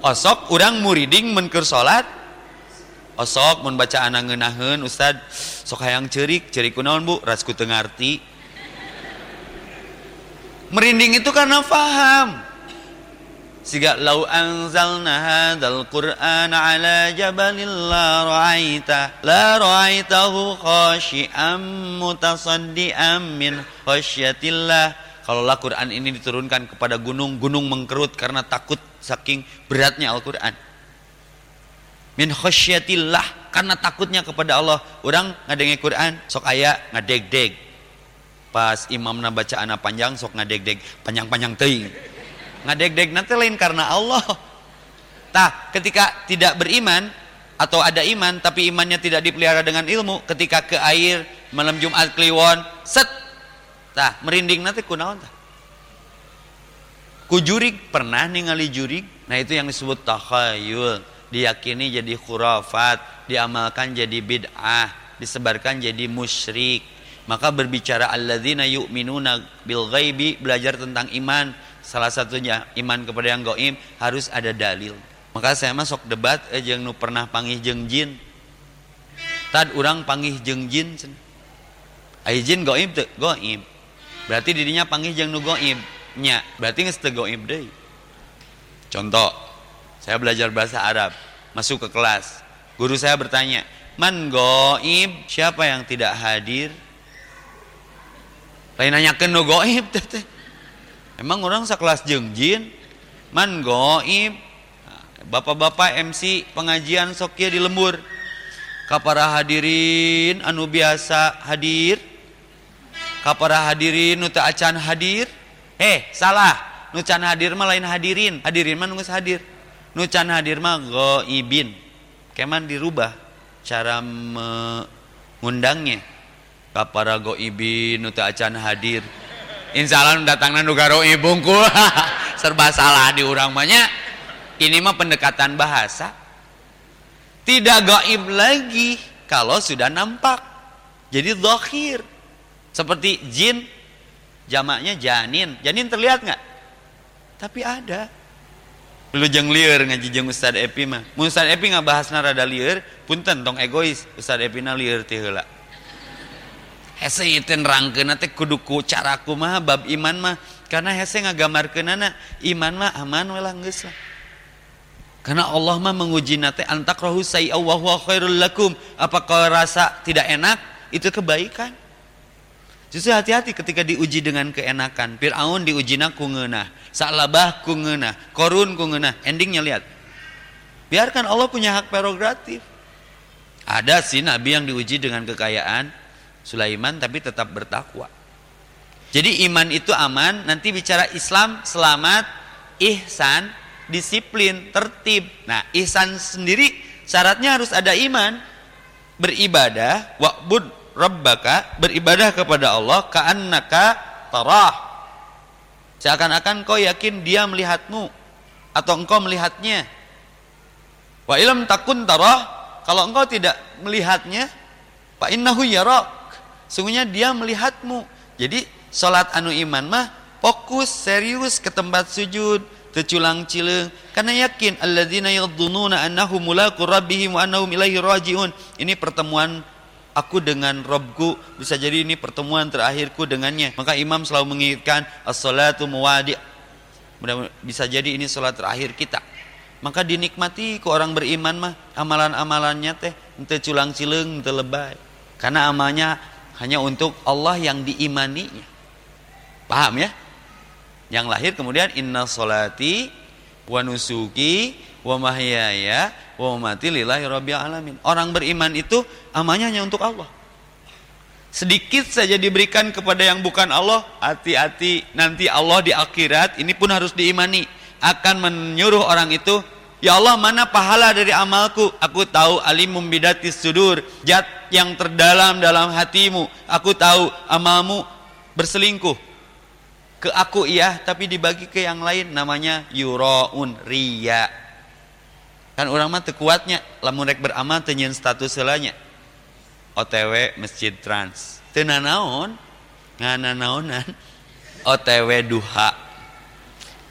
osok orang muriding menker salat osok membaca anak ngenahen Ustad sok hayang cerik cerik kunaon bu? Rasku tengarti merinding itu karena faham Siga lau anzalna hadzal Qur'ana ala jabalin la ra'aita la ra'aitahu khashi'an mutasaddian min khasyatillah. Kalaulah Quran ini diturunkan kepada gunung, gunung mengkerut karena takut saking beratnya Al-Quran. Min khasyatillah karena takutnya kepada Allah. Orang ngadenge Quran sok aya ngadeg-deg. Pas imam baca anak panjang sok ngadeg-deg panjang-panjang teuing ngadeg-deg nanti lain karena Allah. Tah ketika tidak beriman atau ada iman tapi imannya tidak dipelihara dengan ilmu ketika ke air malam Jumat Kliwon set. Tah merinding nanti kunaon tah? Kujurig pernah ningali jurig? Nah itu yang disebut takhayul. Diyakini jadi khurafat diamalkan jadi bid'ah disebarkan jadi musyrik. Maka berbicara alladzina yu'minuna bil ghaibi belajar tentang iman salah satunya iman kepada yang goib harus ada dalil. Maka saya masuk debat eh jeng pernah panggih jeng jin. Tad orang panggih jeng jin ay jin goib tuh goib berarti dirinya panggih jeng nu goib nya berarti nggak goib deh contoh saya belajar bahasa Arab masuk ke kelas. Guru saya bertanya man goib siapa yang tidak hadir? Lain nanyakan nu goib Emang orang sekelas jeng jin? Man goib. Bapak-bapak MC pengajian sokia di lembur. Kapara hadirin anu biasa hadir. Kapara hadirin nu acan hadir. Eh salah. Nu can hadir mah lain hadirin. Hadirin mah nunggu hadir. Nu can hadir mah goibin. Keman dirubah cara mengundangnya. Kapara goibin nu acan hadir Insya Allah datangnya nugaro ibungku serba salah di orang banyak ini mah pendekatan bahasa. Tidak gaib lagi kalau sudah nampak. Jadi dohir seperti jin jamaknya janin. Janin terlihat nggak? Tapi ada. Lu jeng liur ngaji jeng Ustad Epi mah. Ustad Epi nggak bahas narada liur punten tong egois. Ustad Epi na liur tihela hese itu rangkeun teh kudu ku caraku mah bab iman mah karena hese ngagamarkeun iman mah aman we geus lah karena Allah mah menguji nate antakrahu sayya wa khairul lakum apakah rasa tidak enak itu kebaikan Justru hati-hati ketika diuji dengan keenakan. Fir'aun diuji ku ngeunah, Sa'labah ku ngeunah, Korun ku ngeunah. Endingnya lihat. Biarkan Allah punya hak prerogatif. Ada sih nabi yang diuji dengan kekayaan, Sulaiman tapi tetap bertakwa. Jadi iman itu aman, nanti bicara Islam selamat, ihsan, disiplin, tertib. Nah, ihsan sendiri syaratnya harus ada iman. Beribadah, wa'bud rabbaka, beribadah kepada Allah ka'annaka tarah. Seakan-akan kau yakin dia melihatmu atau engkau melihatnya. Wa ilam takun tarah, kalau engkau tidak melihatnya, fa innahu yarak sungguhnya dia melihatmu. Jadi sholat anu iman mah fokus serius ke tempat sujud terculang cileng. Karena yakin alladzina yadhununa annahum mulaqu rabbihim wa annahum ilaihi rajiun. Ini pertemuan aku dengan Robku. Bisa jadi ini pertemuan terakhirku dengannya. Maka imam selalu mengingatkan as-salatu muwadi. Bisa jadi ini salat terakhir kita. Maka dinikmati ke orang beriman mah amalan-amalannya teh ente culang cileng lebay. Karena amalnya hanya untuk Allah yang diimaninya. Paham ya? Yang lahir kemudian inna solati wa nusuki wa mahyaya wa mati lillahi rabbil alamin. Orang beriman itu amalnya hanya untuk Allah. Sedikit saja diberikan kepada yang bukan Allah, hati-hati nanti Allah di akhirat ini pun harus diimani akan menyuruh orang itu Ya Allah mana pahala dari amalku? Aku tahu alimum bidatis sudur Jat yang terdalam dalam hatimu. Aku tahu amalmu berselingkuh. Ke aku iya Tapi dibagi ke yang lain Namanya yuro'un riya. Kan orang mah tekuatnya Lamun rek beramal tenyen status selanya OTW Masjid Trans. Tenanaon Ngana naonan OTW duha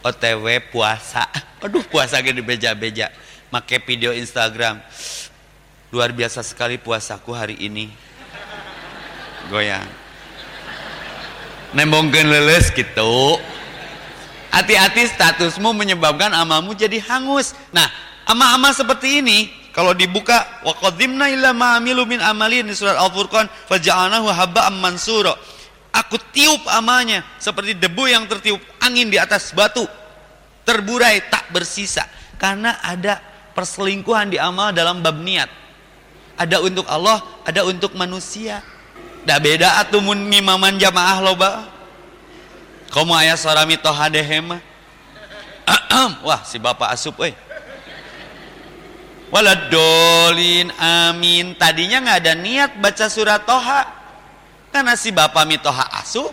OTW puasa. Aduh puasa gede beja-beja. Make video Instagram. Luar biasa sekali puasaku hari ini. Goyang. Nembongkan leles gitu hati-hati statusmu menyebabkan amalmu jadi hangus. Nah amal-amal seperti ini kalau dibuka wa qadimna ila ma min amalin di surat Al-Furqan faja'alnahu habba'an mansura aku tiup amalnya seperti debu yang tertiup angin di atas batu. Terburai tak bersisa. Karena ada perselingkuhan di amal dalam bab niat. Ada untuk Allah ada untuk manusia. Dah beda atuh mun ngimaman jamaah loba kamu ayah sarami toha dehema wah si bapak asup eh waladolin amin. Tadinya nggak ada niat baca surat toha karena si bapak mitoha asup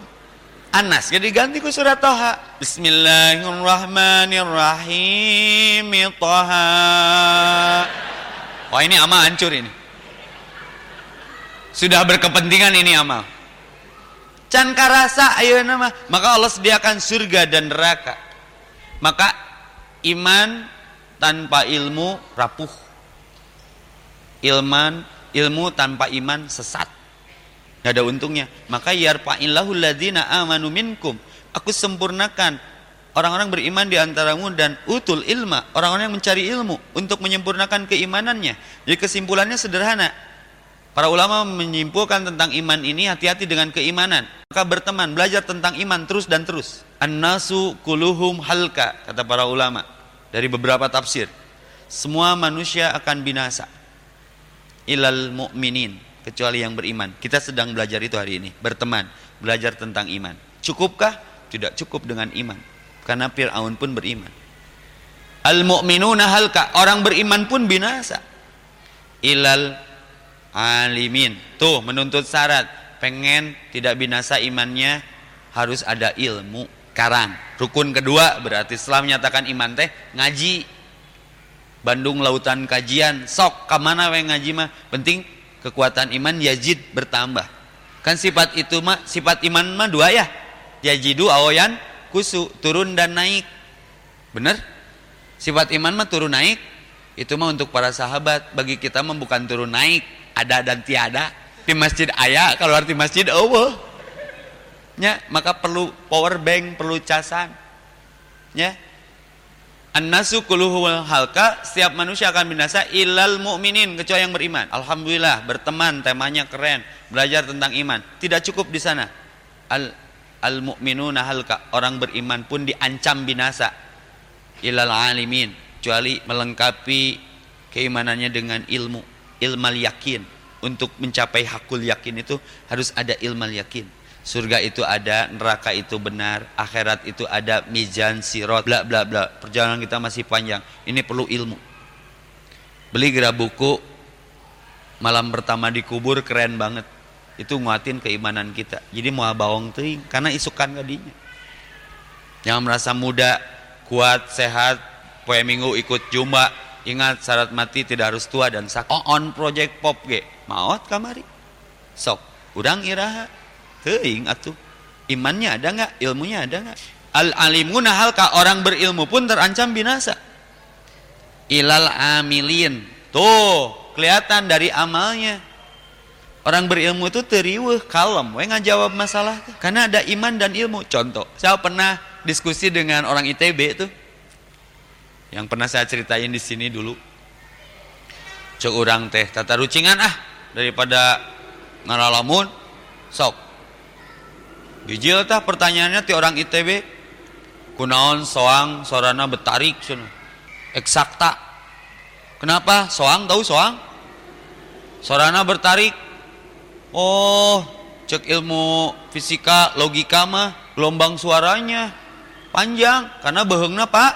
Anas jadi ganti ku surat Toha. Bismillahirrahmanirrahim. Toha. Wah ini amal hancur ini. Sudah berkepentingan ini amal. Can karasa ayo nama. Maka Allah sediakan surga dan neraka. Maka iman tanpa ilmu rapuh. Ilman, ilmu tanpa iman sesat nggak ada untungnya. Maka yarfa'illahu ladzina amanu minkum. Aku sempurnakan orang-orang beriman di antaramu dan utul ilma orang-orang yang mencari ilmu untuk menyempurnakan keimanannya. Jadi kesimpulannya sederhana. Para ulama menyimpulkan tentang iman ini hati-hati dengan keimanan. Maka berteman belajar tentang iman terus dan terus. An-nasu kuluhum halka kata para ulama. Dari beberapa tafsir. Semua manusia akan binasa. Ilal mu'minin kecuali yang beriman. Kita sedang belajar itu hari ini, berteman, belajar tentang iman. Cukupkah? Tidak cukup dengan iman. Karena Fir'aun pun beriman. Al-mu'minuna halka, orang beriman pun binasa. Ilal alimin. Tuh menuntut syarat, pengen tidak binasa imannya harus ada ilmu. Karang. Rukun kedua berarti setelah menyatakan iman teh ngaji. Bandung lautan kajian, sok ke mana we ngaji mah? Penting kekuatan iman yazid bertambah. Kan sifat itu mah sifat iman mah dua ya. Yajidu awayan kusu turun dan naik. Benar? Sifat iman mah turun naik. Itu mah untuk para sahabat. Bagi kita mah bukan turun naik. Ada dan tiada. Di masjid ayah kalau arti masjid oh ya maka perlu power bank perlu casan. Ya An-nasu kulluhul halka, setiap manusia akan binasa ilal mu'minin kecuali yang beriman. Alhamdulillah, berteman temanya keren, belajar tentang iman. Tidak cukup di sana. Al al halka, orang beriman pun diancam binasa. Ilal alimin, kecuali melengkapi keimanannya dengan ilmu, ilmal yakin. Untuk mencapai hakul yakin itu harus ada ilmal yakin surga itu ada, neraka itu benar, akhirat itu ada, mizan, sirot, bla bla bla. Perjalanan kita masih panjang. Ini perlu ilmu. Beli gerak buku malam pertama di kubur keren banget. Itu nguatin keimanan kita. Jadi mau bawang karena isukan kadinya. Jangan merasa muda, kuat, sehat, poe minggu ikut jumba. Ingat syarat mati tidak harus tua dan sakit. On project pop ge. Maot kamari. Sok, urang iraha Teing atuh. Imannya ada nggak? Ilmunya ada nggak? Al alimuna halka orang berilmu pun terancam binasa. Ilal amilin. Tuh, kelihatan dari amalnya. Orang berilmu itu teriweh, kalem, we jawab masalah tuh. Karena ada iman dan ilmu. Contoh, saya pernah diskusi dengan orang ITB itu. Yang pernah saya ceritain di sini dulu. Cek orang teh tata rucingan ah daripada ngaralamun sok Bijil tah pertanyaannya ti orang ITB kunaon soang sorana betarik sana. Eksakta. Kenapa? Soang tahu soang? Sorana bertarik. Oh, cek ilmu fisika, logika mah gelombang suaranya panjang karena behengna Pak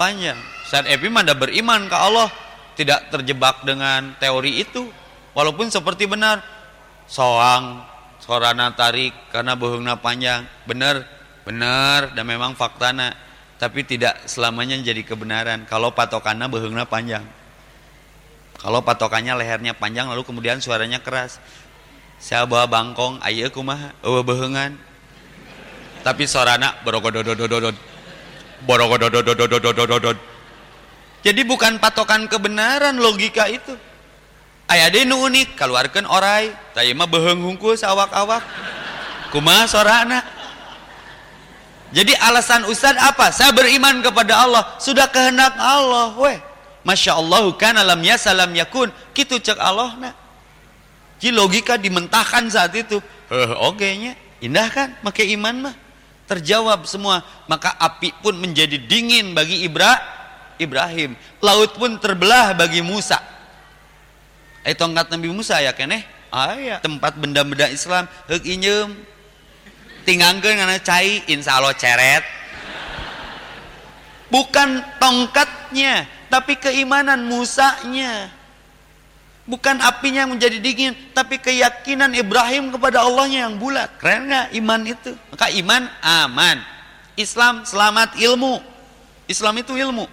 panjang. Saat Epi mah beriman ke Allah, tidak terjebak dengan teori itu. Walaupun seperti benar soang sorana tarik karena bohongnya panjang. Bener bener dan memang faktana. Tapi tidak selamanya jadi kebenaran. Kalau patokannya bohongnya panjang. Kalau patokannya lehernya panjang lalu kemudian suaranya keras. Saya bawa bangkong ayo kumaha? Bawa bohongan. Tapi sorana borogododododod borogododododododod jadi bukan patokan kebenaran logika itu. Ayah deh nu unik, keluarkan orai, tapi mah beheng hungkul sawak-awak. Kumaha sorana. Jadi alasan Ustaz apa? Saya beriman kepada Allah. Sudah kehendak Allah, weh. Masya Allah kan alam ya salam yakun. Gitu cek Allah nak. Jadi logika dimentahkan saat itu. Eh, oke nya. Indah kan? Makai iman mah. Terjawab semua. Maka api pun menjadi dingin bagi Ibra Ibrahim. Laut pun terbelah bagi Musa. Eh tongkat Nabi Musa ya keneh. Ah ya, tempat benda-benda Islam heuk inyeum. Tingangkeun ngana cai insya Allah ceret. Bukan tongkatnya, tapi keimanan Musanya. Bukan apinya yang menjadi dingin, tapi keyakinan Ibrahim kepada Allahnya yang bulat. Keren nggak iman itu? Maka iman aman. Islam selamat ilmu. Islam itu ilmu.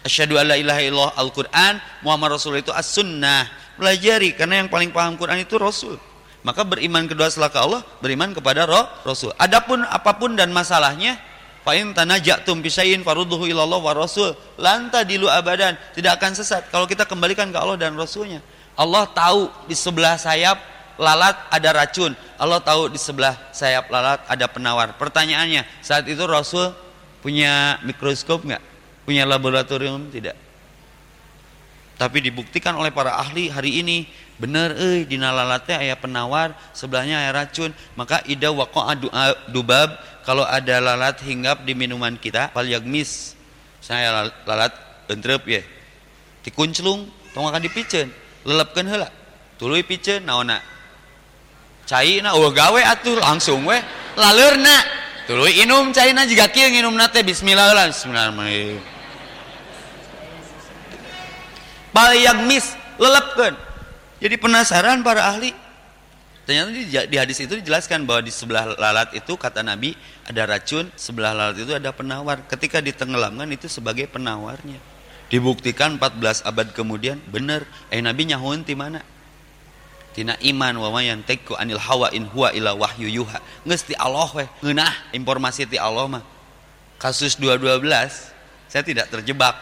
Asyhadu alla ilaha illallah Al-Qur'an, Muhammad Rasul itu as-sunnah. Pelajari karena yang paling paham Quran itu Rasul. Maka beriman kedua setelah ke Allah, beriman kepada roh Rasul. Adapun apa pun dan masalahnya, fa in tanajatum bi syai'in farudduhu ilallah wa rasul lan tadilu abadan. Tidak akan sesat kalau kita kembalikan ke Allah dan Rasulnya. Allah tahu di sebelah sayap lalat ada racun. Allah tahu di sebelah sayap lalat ada penawar. Pertanyaannya, saat itu Rasul punya mikroskop nggak? Punya laboratorium? Tidak. Tapi dibuktikan oleh para ahli hari ini benar eh di nalalatnya ayah penawar sebelahnya ayah racun. Maka ida waqa dubab kalau ada lalat hinggap di minuman kita pal yagmis. Saya lalat entrep ya. Dikunclung tong akan dipicen. Lelepkeun heula. Tuluy picen naona cai na oh gawe atuh langsung we laleurna tuluy inum cai na jiga nate bismillah bismillahirrahmanirrahim mis lelepkan jadi penasaran para ahli. Ternyata di, di hadis itu dijelaskan bahwa di sebelah lalat itu kata Nabi ada racun. Sebelah lalat itu ada penawar. Ketika ditenggelamkan itu sebagai penawarnya. Dibuktikan 14 abad kemudian benar. Eh Nabi nyahun di mana? Tina iman wa yang teku anil hawa in huwa ila wahyu yuha. Geus ti Allah weh. Ngeunah informasi ti Allah mah. Kasus 212 saya tidak terjebak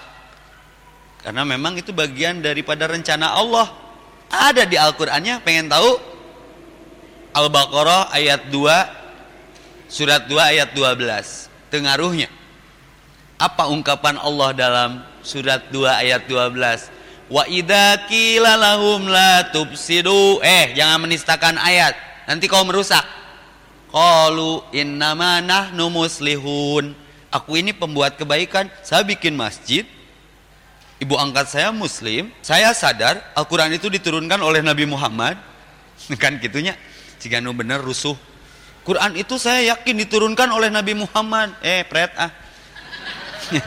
karena memang itu bagian daripada rencana Allah. Ada di Al-Qur'annya, pengen tahu? Al-Baqarah ayat 2 surat 2 ayat 12. Tengaruhnya. Apa ungkapan Allah dalam surat 2 ayat 12? Wa idza qila la tubsidu. Eh, jangan menistakan ayat. Nanti kau merusak. Qalu innama nahnu muslihun. Aku ini pembuat kebaikan, saya bikin masjid, ibu angkat saya muslim, saya sadar Al-Quran itu diturunkan oleh Nabi Muhammad, kan gitunya, jika nu bener rusuh. Quran itu saya yakin diturunkan oleh Nabi Muhammad. Eh, pret ah.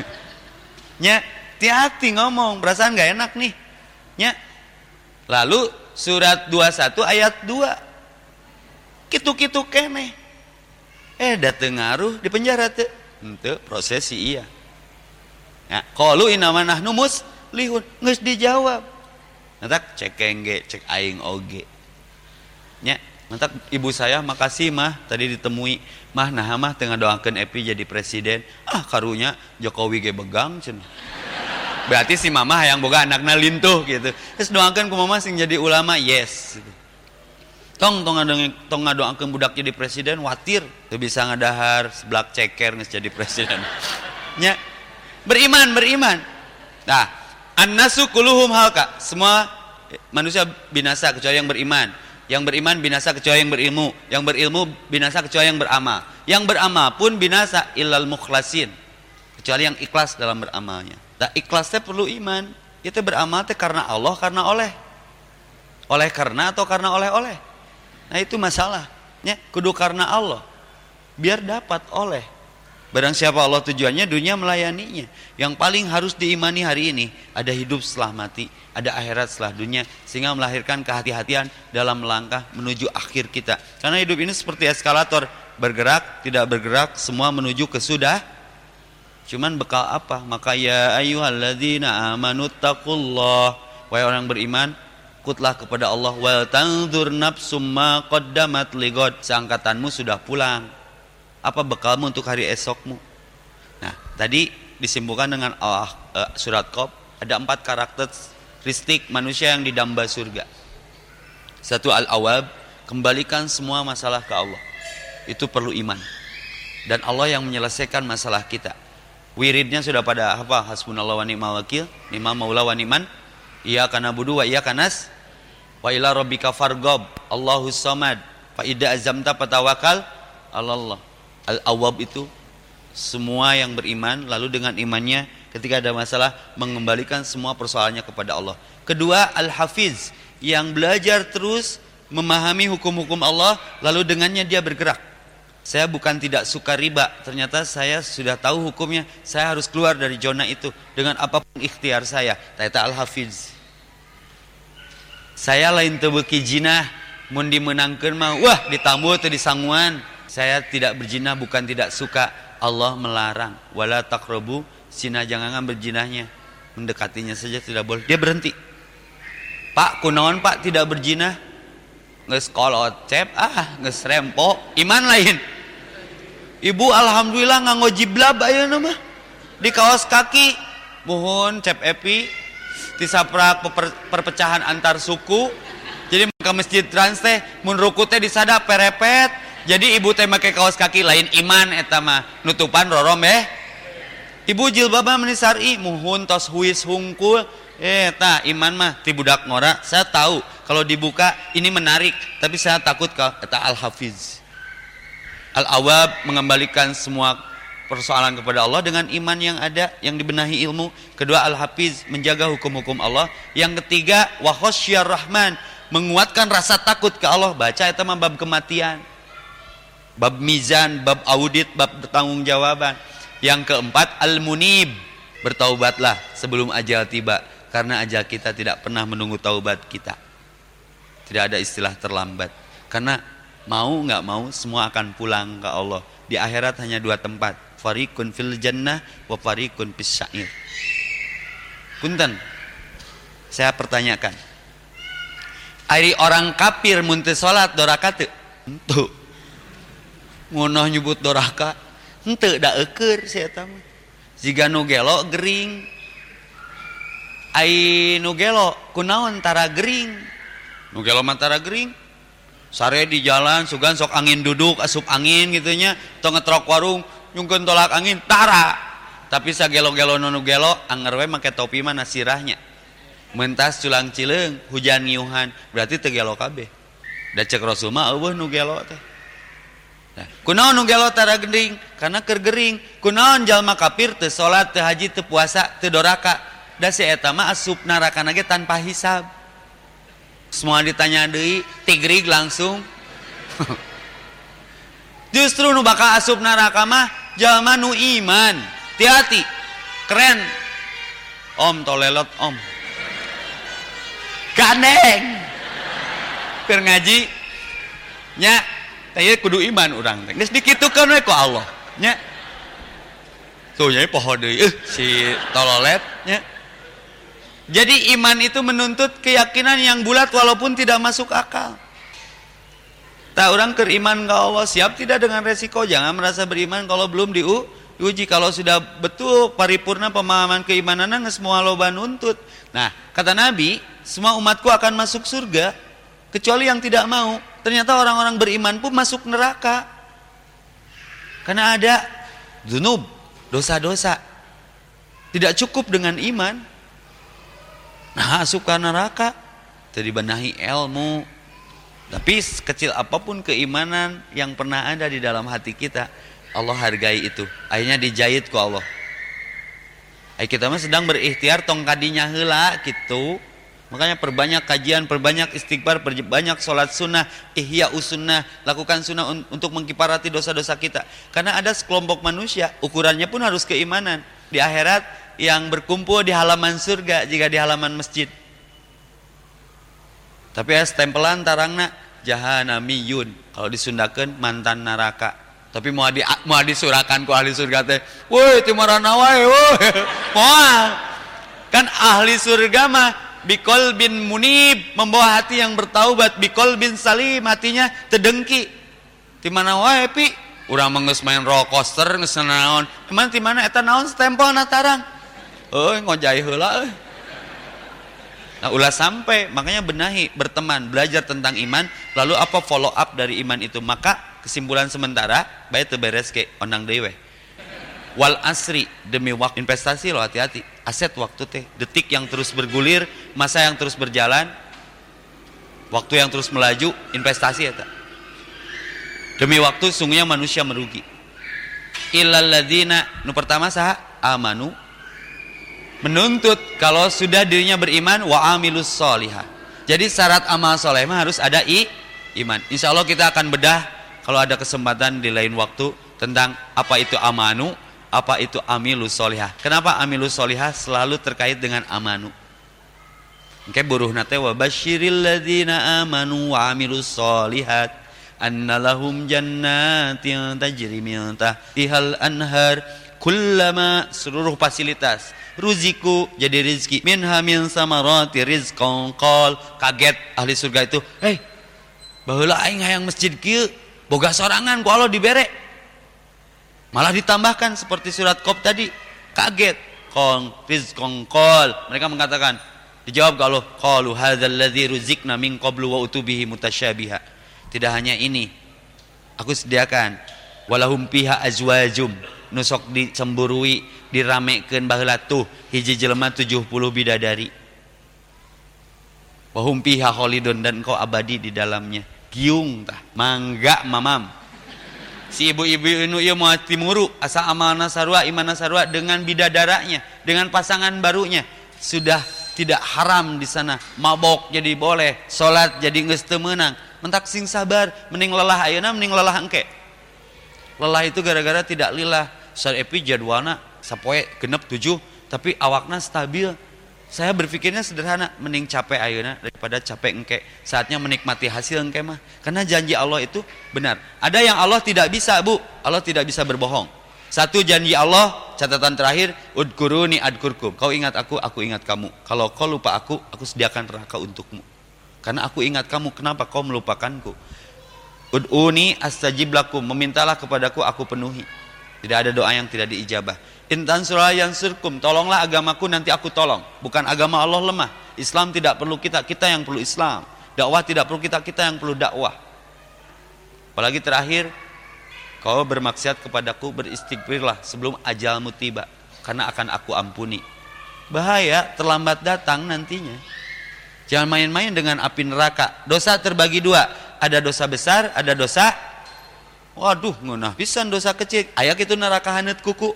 Nya, hati-hati ngomong, perasaan gak enak nih. Nya. Lalu surat 21 ayat 2. Kitu-kitu kene. Eh, dateng ngaruh di penjara tuh. Untuk prosesi iya. Ya, qalu inama nahnu muslihun. Geus dijawab. Nantak cek kengge, cek aing oge. Nya, nantak ibu saya makasih mah tadi ditemui mah nah mah tengah doakan Epi jadi presiden. Ah karunya Jokowi ge begang cenah. Berarti si mama yang boga anaknya lintuh gitu. Terus doakan ku mama sing jadi ulama, yes. Tong tong ngadong tong ngadoakeun budak jadi presiden, watir tuh bisa ngadahar seblak ceker geus jadi presiden. Nya, Beriman, beriman. Nah, an-nasu kulluhum halka. Semua manusia binasa kecuali yang beriman. Yang beriman binasa kecuali yang berilmu. Yang berilmu binasa kecuali yang beramal. Yang beramal pun binasa illal mukhlasin. Kecuali yang ikhlas dalam beramalnya. Nah, ikhlasnya perlu iman. Itu beramal itu karena Allah, karena oleh. Oleh karena atau karena oleh-oleh. Nah, itu masalahnya. Kudu karena Allah. Biar dapat oleh. Barang siapa Allah tujuannya dunia melayaninya. Yang paling harus diimani hari ini ada hidup setelah mati, ada akhirat setelah dunia sehingga melahirkan kehati-hatian dalam melangkah menuju akhir kita. Karena hidup ini seperti eskalator, bergerak, tidak bergerak, semua menuju ke sudah. Cuman bekal apa? Maka ya ayyuhalladzina amanu taqullah. Wahai orang beriman, kutlah kepada Allah wal tanzur nafsum ma qaddamat ligod. Seangkatanmu sudah pulang apa bekalmu untuk hari esokmu? Nah, tadi disimpulkan dengan Allah uh, surat Qaf ada empat karakteristik manusia yang didamba surga. Satu al-awab kembalikan semua masalah ke Allah. Itu perlu iman. Dan Allah yang menyelesaikan masalah kita. Wiridnya sudah pada apa? Hasbunallah wa ni'mal wakil ni'mal maula wa ni'man iya kana budu wa iya kanas wa ila rabbika fargob Allahus samad fa idza azamta patawakal Allah al-awab itu semua yang beriman lalu dengan imannya ketika ada masalah mengembalikan semua persoalannya kepada Allah. Kedua, al-hafiz yang belajar terus memahami hukum-hukum Allah lalu dengannya dia bergerak. Saya bukan tidak suka riba, ternyata saya sudah tahu hukumnya, saya harus keluar dari zona itu dengan apa pun ikhtiar saya. Taita al-hafiz. Saya lain tebeki jinah, mun dimenangkeun mah wah ditambu teu disanguan. Saya tidak berjinah bukan tidak suka, Allah melarang. Wala takrobu Sina jangan berjinahnya. Mendekatinya saja tidak boleh. Dia berhenti. Pak kunaon Pak tidak berjinah? Nges kolot cep ah nges rempo. Iman lain. Ibu alhamdulillah nganggo jiblab ayeuna nama di kaos kaki. Mohon cep epi. Tisaprak perpecahan antar suku. Jadi ke masjid trans teh mun ruku teh disada perepet jadi ibu teh make kaos kaki lain iman eta mah. Nutupan rorom eh Ibu jilbabah menisari muhun tos huis hungkul. Eh ta iman mah ti budak ngora. Saya tahu kalau dibuka ini menarik. Tapi saya takut ke kata al hafiz al awab mengembalikan semua persoalan kepada Allah dengan iman yang ada yang dibenahi ilmu. Kedua al hafiz menjaga hukum-hukum Allah. Yang ketiga wahosyar rahman menguatkan rasa takut ke Allah. Baca itu mah bab kematian bab mizan bab audit bab bertanggung jawaban yang keempat, al-munib. Bertaubatlah sebelum ajal tiba. Karena ajal kita tidak pernah menunggu taubat kita. Tidak ada istilah terlambat. Karena mau nggak mau semua akan pulang ke Allah. Di akhirat hanya dua tempat. Farikun fil jannah wa farikun fis. Punten. Saya pertanyakan. Ari orang kafir muntah salat doraka teu? Ngonoh nyebut doraka. Ente da eker saya tahu jika nugelo gering. Ai nugelo kunaon tara gering? Nugelo mantara gering? Sare di jalan sugan sok angin duduk asup angin gitunya tong ngetrok warung nyungkeun tolak angin tara! Tapi sa gelo-gelo nu gelo anger we make topi mana sirahnya mentas culang cileung hujan ngiuhan berarti teu gelo kabeh. Da cek rasul mah eueuh nu gelo teh kunaon nu gelo tara gending? Karena keur gering. Kunaon jalma kafir teu salat teu haji teu puasa teu doraka? Da si eta mah asup neraka ge tanpa hisab. Semua ditanya deui tigrig langsung. Justru nu bakal asup neraka mah jalma nu iman. Hati-hati keren. Om tolelot om. Gandeng. Keur ngaji. Nya Tanya kudu iman orang teh. Geus dikitukeun we ku Allah. Nya. Tuh nya poho deui eh si tololet nya. Jadi iman itu menuntut keyakinan yang bulat walaupun tidak masuk akal. Tak orang keriman ke Allah siap tidak dengan resiko jangan merasa beriman kalau belum diu diuji kalau sudah betul paripurna pemahaman keimanan nggak semua loba nuntut. Nah kata Nabi semua umatku akan masuk surga kecuali yang tidak mau ternyata orang-orang beriman pun masuk neraka. Karena ada dunub dosa-dosa. Tidak cukup dengan iman. Nah suka neraka jadi benahi ilmu. Tapi kecil apa pun keimanan yang pernah ada di dalam hati kita Allah hargai itu. Akhirnya dijahit ku Allah. Ay kita mah sedang berikhtiar tong kadinya heula gitu Makanya perbanyak kajian, perbanyak istighfar, perbanyak sholat sunnah, ihya usunnah, lakukan sunnah un untuk mengkiparati dosa-dosa kita. Karena ada sekelompok manusia, ukurannya pun harus keimanan. Di akhirat yang berkumpul di halaman surga jika di halaman masjid. Tapi ya stempelan tarangna jahanamiyun. Kalau disundakan mantan neraka. Tapi mau di mau disurakan ku ahli surga teh. Woi timarana wae woi. Kan ahli surga mah bikol bin munib membawa hati yang bertaubat. Bikol bin salim hatinya tedengki di mana wae pi urang menges main roller coaster geus naon cuman di mana? Eta naon stempel na tarang? Euy ngojai heula Nah, ulah sampai, makanya benahi, berteman, belajar tentang iman, lalu apa follow up dari iman itu? Maka kesimpulan sementara, baik beres ke onang dewe. Wal asri demi waktu investasi lo hati-hati. Aset waktu teh, detik yang terus bergulir, masa yang terus berjalan, waktu yang terus melaju, investasi ya? Demi waktu sungguhnya manusia merugi. Illalladzina, nu pertama sah amanu menuntut kalau sudah dirinya beriman wa amilus solihah. Jadi syarat amal soleh harus ada i, iman. Insya Allah kita akan bedah kalau ada kesempatan di lain waktu tentang apa itu amanu, apa itu amilus solihah. Kenapa amilus solihah selalu terkait dengan amanu? Oke buruh nate wa basyiril amanu wa amilus solihat annalahum jannatin tajri min tahtihal anhar. Kullama seluruh fasilitas ruziku jadi rizki. Minha min samarati rizqan qal. Kaget ahli surga itu hei baheula aing hayang masjid kieu boga sorangan ku Allah dibere malah ditambahkan seperti surat Qaf tadi. Kaget. Qal rizqan qal mereka mengatakan dijawab ke Allah qalu hadzal ladzi ruzikna min wa utubihi mutasyabiha tidak hanya ini. Aku sediakan. Walahum piha azwajum. Nusok dicemburui diramekeun baheula tuh hiji jelema 70 bidadari. Wahum piha dan kau abadi di dalamnya. Giung tah. Mangga mamam si ibu-ibu ini ieu mau timuru asa amanah sarua imana sarua dengan bidadaranya dengan pasangan barunya. Sudah tidak haram di sana. Mabok jadi boleh salat jadi geus teu meunang. Mentak sing sabar mending lelah ayeuna mending lelah engke. Lelah itu gara-gara tidak lillah. Epi jadwalna sapoe genep tujuh tapi awakna stabil saya berpikirnya sederhana mending capek ayeuna daripada capek engke. Saatnya menikmati hasil engke mah. Karena janji Allah itu benar. Ada yang Allah tidak bisa bu. Allah tidak bisa berbohong. Satu janji Allah catatan terakhir udkuruni adkurkum. Kau ingat aku aku ingat kamu. Kalau kau lupa aku aku sediakan neraka untukmu. Karena aku ingat kamu kenapa kau melupakanku? Ud'uni astajib lakum. Memintalah kepadaku aku penuhi tidak ada doa yang tidak diijabah. Intan yang surkum, tolonglah agamaku nanti aku tolong. Bukan agama Allah lemah. Islam tidak perlu kita, kita yang perlu Islam. Dakwah tidak perlu kita, kita yang perlu dakwah. Apalagi terakhir, kau bermaksiat kepadaku beristighfirlah sebelum ajalmu tiba, karena akan aku ampuni. Bahaya, terlambat datang nantinya. Jangan main-main dengan api neraka. Dosa terbagi dua, ada dosa besar, ada dosa Waduh, ngunah pisan dosa kecil. Ayak itu neraka hanet kuku.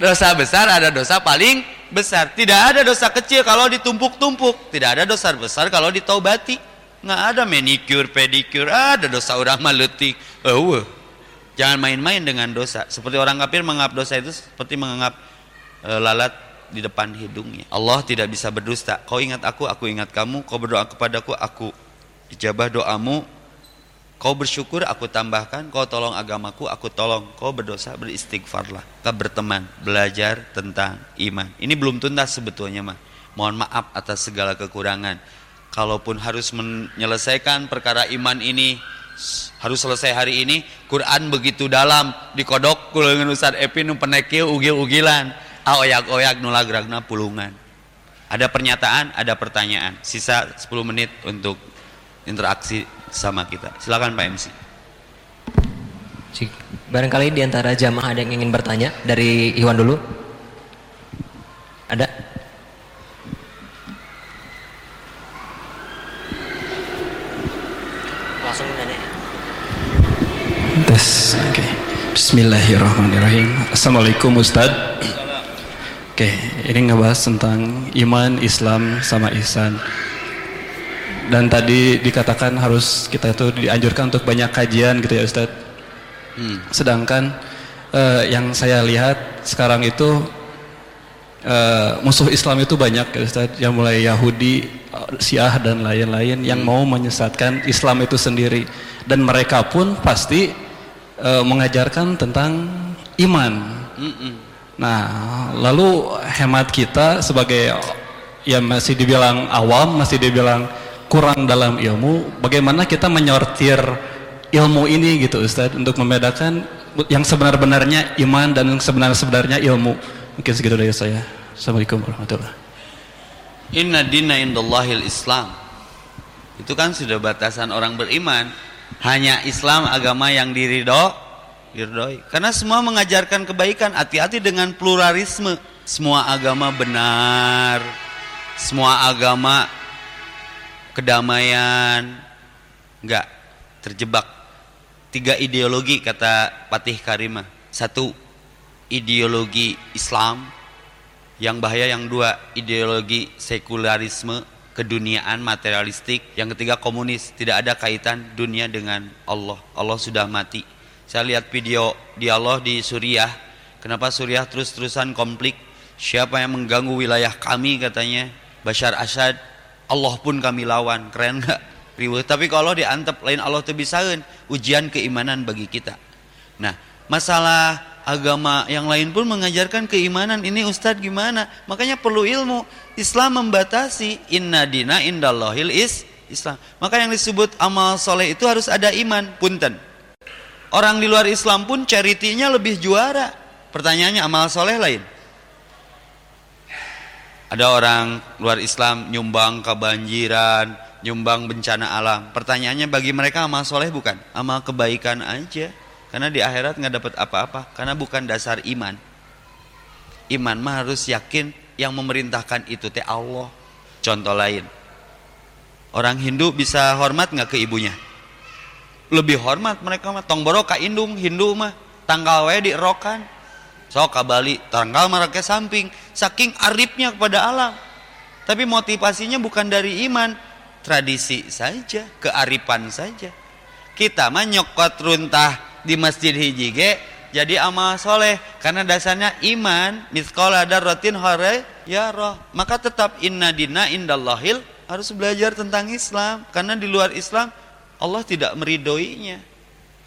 Dosa besar ada dosa paling besar. Tidak ada dosa kecil kalau ditumpuk-tumpuk. Tidak ada dosa besar kalau ditaubati. Nggak ada manicure, pedicure. Ada dosa orang maletik. Oh, jangan main-main dengan dosa. Seperti orang kafir menganggap dosa itu seperti menganggap e, lalat di depan hidungnya. Allah tidak bisa berdusta. Kau ingat aku, aku ingat kamu. Kau berdoa kepadaku, aku ijabah doamu Kau bersyukur, aku tambahkan. Kau tolong agamaku, aku tolong. Kau berdosa, beristighfarlah. Kau berteman, belajar tentang iman. Ini belum tuntas sebetulnya mah. Mohon maaf atas segala kekurangan. Kalaupun harus menyelesaikan perkara iman ini, harus selesai hari ini. Quran begitu dalam, dikodok kulengan Ustaz Epi penekil ugil-ugilan. Aoyak-oyak nulagragna pulungan. Ada pernyataan, ada pertanyaan. Sisa 10 menit untuk interaksi sama kita. Silakan Pak MC. Barangkali di antara jamaah ada yang ingin bertanya dari Iwan dulu. Ada? Langsung nanya. Tes, oke. Okay. Bismillahirrahmanirrahim. Assalamualaikum Ustaz. Oke, okay, ini ngebahas tentang iman, Islam, sama ihsan dan tadi dikatakan harus kita itu dianjurkan untuk banyak kajian gitu ya Ustadz. Hmm. Sedangkan uh, yang saya lihat sekarang itu uh, musuh Islam itu banyak ya Ustadz, yang mulai Yahudi, Syiah dan lain-lain hmm. yang mau menyesatkan Islam itu sendiri dan mereka pun pasti uh, mengajarkan tentang iman. Hmm. Nah, lalu hemat kita sebagai ya masih dibilang awam, masih dibilang kurang dalam ilmu, bagaimana kita menyortir ilmu ini gitu Ustaz untuk membedakan yang sebenar-benarnya iman dan yang sebenar-benarnya ilmu. Mungkin segitu dari saya. Assalamualaikum warahmatullahi Inna dina indallahil Islam. Itu kan sudah batasan orang beriman. Hanya Islam agama yang diridho, diridhoi. Karena semua mengajarkan kebaikan. Hati-hati dengan pluralisme. Semua agama benar. Semua agama kedamaian. Enggak terjebak. Tiga ideologi kata Patih Karimah. Satu, ideologi Islam. Yang bahaya yang dua ideologi sekularisme keduniaan materialistik. Yang ketiga komunis. Tidak ada kaitan dunia dengan Allah. Allah sudah mati. Saya lihat video di Allah di Suriah. Kenapa Suriah terus-terusan konflik? Siapa yang mengganggu wilayah kami katanya? Bashar Assad Allah pun kami lawan. Keren nggak? Riweuh tapi kalau diantep lain Allah tuh bisaeun ujian keimanan bagi kita. Nah masalah agama yang lain pun mengajarkan keimanan. Ini ustadz gimana? Makanya perlu ilmu. Islam membatasi. Inna dina indallahil is Islam. Maka yang disebut amal soleh itu harus ada iman. Punten. Orang di luar Islam pun charity-nya lebih juara. Pertanyaannya amal soleh lain ada orang luar Islam nyumbang kebanjiran nyumbang bencana alam pertanyaannya bagi mereka amal soleh bukan amal kebaikan aja karena di akhirat nggak dapat apa-apa karena bukan dasar iman. Iman mah harus yakin yang memerintahkan itu teh Allah. Contoh lain. Orang Hindu bisa hormat nggak ke ibunya? Lebih hormat mereka mah tong borok ka indung Hindu mah tanggal wae dierokan. Sok ka Bali tanggal marake samping saking arifnya kepada alam. Tapi motivasinya bukan dari iman, tradisi saja, kearifan saja. Kita mah nyokot runtah di masjid hiji ge jadi amal soleh karena dasarnya iman miskola rotin hore ya roh maka tetap inna dina indallahil harus belajar tentang Islam karena di luar Islam Allah tidak meridoinya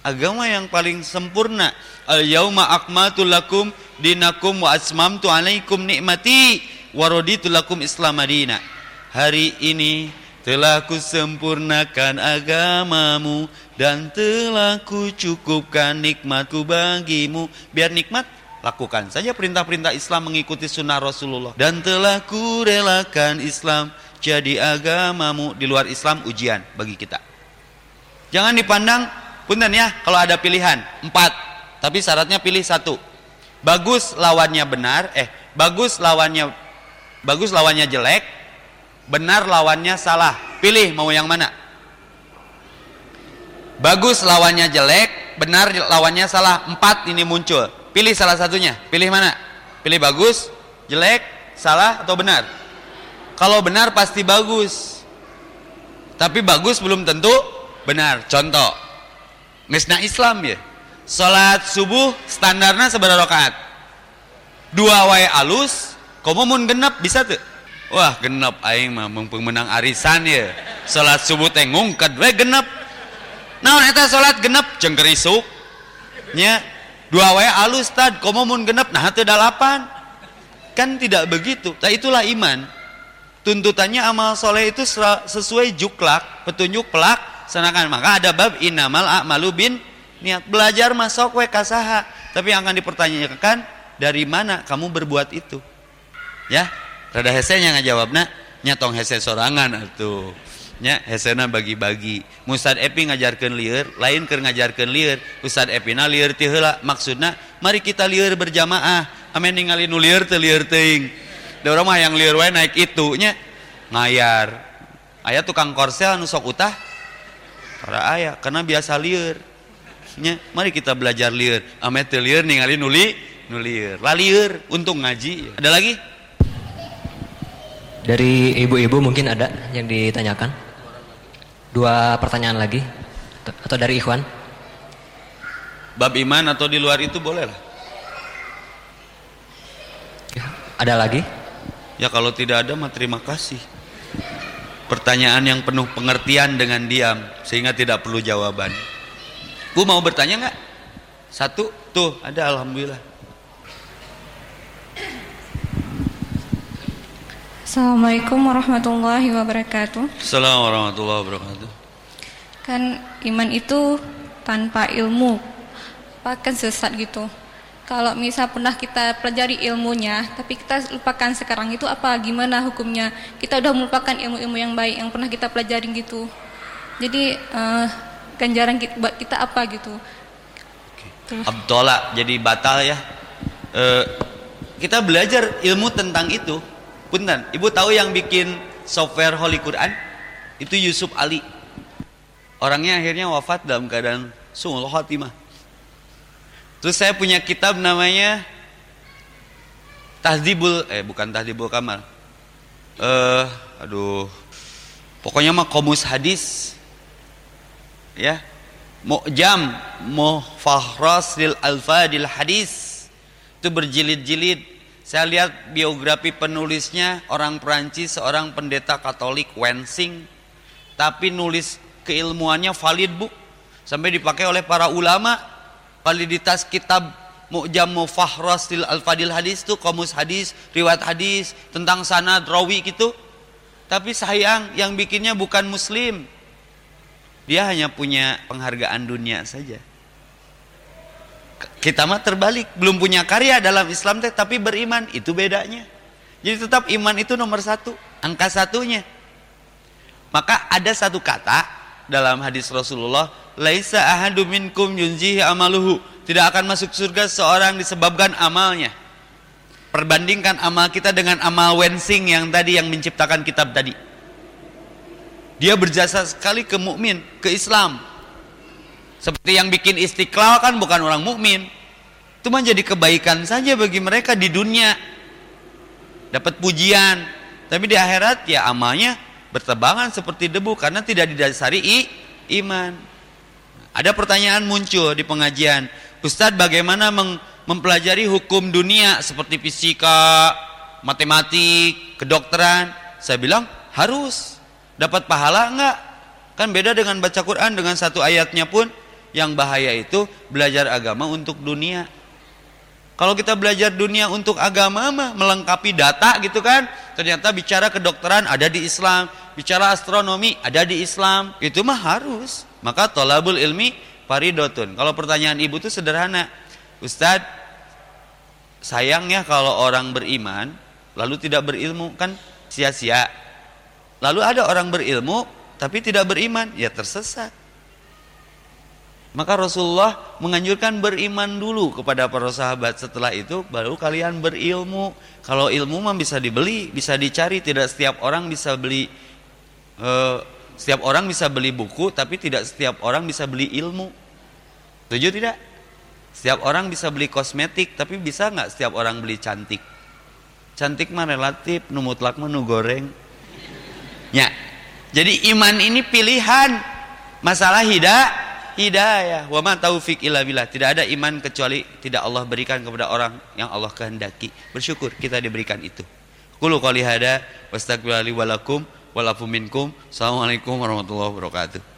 agama yang paling sempurna al yauma akmaltu lakum dinakum wa asmamtu alaikum nikmati wa raditu lakum islam madina hari ini telah kusempurnakan agamamu dan telah kucukupkan nikmatku bagimu. Biar nikmat, lakukan saja perintah-perintah Islam mengikuti sunnah Rasulullah. Dan telah kurelakan Islam jadi agamamu. Di luar Islam ujian bagi kita. Jangan dipandang, punten ya, kalau ada pilihan. Empat, tapi syaratnya pilih satu. Bagus lawannya benar, eh, bagus lawannya bagus lawannya jelek, benar lawannya salah. Pilih mau yang mana? Bagus lawannya jelek benar lawannya salah. Empat ini muncul. Pilih salah satunya. Pilih mana? Pilih bagus jelek salah atau benar? Kalau benar pasti bagus. Tapi bagus belum tentu benar. Contoh misna Islam ya salat subuh standarnya seberapa rakaat dua wae alus komo mun genap bisa tuh Wah genep aing mah menang arisan ya. Salat subuh teh ngungked we genep. Naon eta salat genep cengkerisuk. Nya dua wae alus tad komo mun genep nah teu dalapan. Kan tidak begitu. Nah itulah iman. Tuntutannya amal soleh itu sesuai juklak, petunjuk pelak, senakan. Maka ada bab inamal a'malu bin niat. Belajar masuk we kasaha. Tapi yang akan dipertanyakan dari mana kamu berbuat itu? Ya, rada hesenya ngajawabna nyatong hese sorangan atuh. Nya hesena bagi-bagi. Ustad Epi ngajarkan liur lain keur ngajarkan liur Ustad Epi na liur ti heula. Maksudna mari kita liur berjamaah. Amin ningali nu liur teu urang mah yang liur wae naik itu nya. Ngayar. Aya tukang korsel anu sok utah para aya karena biasa liur nya mari kita belajar liur ame teu liur ningali nuli nu liur la liur untung ngaji ada lagi dari ibu-ibu mungkin ada yang ditanyakan? Dua pertanyaan lagi atau dari Ikhwan? Bab iman atau di luar itu boleh lah. Ya, ada lagi? Ya kalau tidak ada mah terima kasih. Pertanyaan yang penuh pengertian dengan diam sehingga tidak perlu jawaban. Bu mau bertanya nggak? Satu, tuh ada alhamdulillah. Assalamualaikum warahmatullahi wabarakatuh. Assalamualaikum warahmatullahi wabarakatuh. Kan iman itu tanpa ilmu, apa kan sesat gitu. Kalau misal pernah kita pelajari ilmunya, tapi kita lupakan sekarang itu apa gimana hukumnya? Kita udah melupakan ilmu-ilmu yang baik yang pernah kita pelajarin gitu. Jadi uh, ganjaran kita, buat kita apa gitu? Abdullah jadi batal ya. Uh, kita belajar ilmu tentang itu. Punten, ibu tahu yang bikin software Holy Quran? Itu Yusuf Ali. Orangnya akhirnya wafat dalam keadaan sungguh khotimah Terus saya punya kitab namanya Tahdibul eh bukan Tahdibul Kamal. Eh uh, aduh. Pokoknya mah komus hadis. Ya. Mu'jam Muhfahras lil Alfadil Hadis. Itu berjilid-jilid. Saya lihat biografi penulisnya orang Perancis, seorang pendeta Katolik Wensing. Tapi nulis keilmuannya valid bu. Sampai dipakai oleh para ulama validitas kitab Mu'jam Mufahrasil Al-Fadil hadis itu komus hadis, riwayat hadis tentang sanad rawi gitu. Tapi sayang yang bikinnya bukan muslim. Dia hanya punya penghargaan dunia saja. Kita mah terbalik, belum punya karya dalam Islam teh tapi beriman, itu bedanya. Jadi tetap iman itu nomor satu, angka satunya. Maka ada satu kata dalam hadis Rasulullah laisa ahadu minkum yunjihi amaluhu. Tidak akan masuk surga seorang disebabkan amalnya. Perbandingkan amal kita dengan amal wensing yang tadi yang menciptakan kitab tadi. Dia berjasa sekali ke mukmin ke Islam. Seperti yang bikin istiqlal kan bukan orang mukmin. Itu menjadi kebaikan saja bagi mereka di dunia. Dapat pujian. Tapi di akhirat ya amalnya bertebangan seperti debu karena tidak didasari i, iman ada pertanyaan muncul di pengajian, Ustadz bagaimana mempelajari hukum dunia seperti fisika, matematik, kedokteran? Saya bilang harus. Dapat pahala enggak? Kan beda dengan baca Quran dengan satu ayatnya pun yang bahaya itu belajar agama untuk dunia. Kalau kita belajar dunia untuk agama mah melengkapi data gitu kan, ternyata bicara kedokteran ada di Islam, bicara astronomi ada di Islam, itu mah harus. Maka tolabul ilmi paridotun. Kalau pertanyaan ibu itu sederhana. Ustadz, sayangnya kalau orang beriman lalu tidak berilmu kan sia-sia. Lalu ada orang berilmu tapi tidak beriman, ya tersesat. Maka Rasulullah menganjurkan beriman dulu kepada para sahabat. Setelah itu baru kalian berilmu. Kalau ilmu mah bisa dibeli, bisa dicari. Tidak setiap orang bisa beli uh, setiap orang bisa beli buku, tapi tidak setiap orang bisa beli ilmu. Setuju tidak? Setiap orang bisa beli kosmetik, tapi bisa nggak setiap orang beli cantik? Cantik mah relatif, nu goreng. Ya. Jadi iman ini pilihan. Masalah hidayah, hidayah. Wa ma taufik illa billah. Tidak ada iman kecuali tidak Allah berikan kepada orang yang Allah kehendaki. Bersyukur kita diberikan itu. Qulu qouli hada wastaghfirullahi wa lakum walafu minkum. Assalamualaikum warahmatullahi wabarakatuh.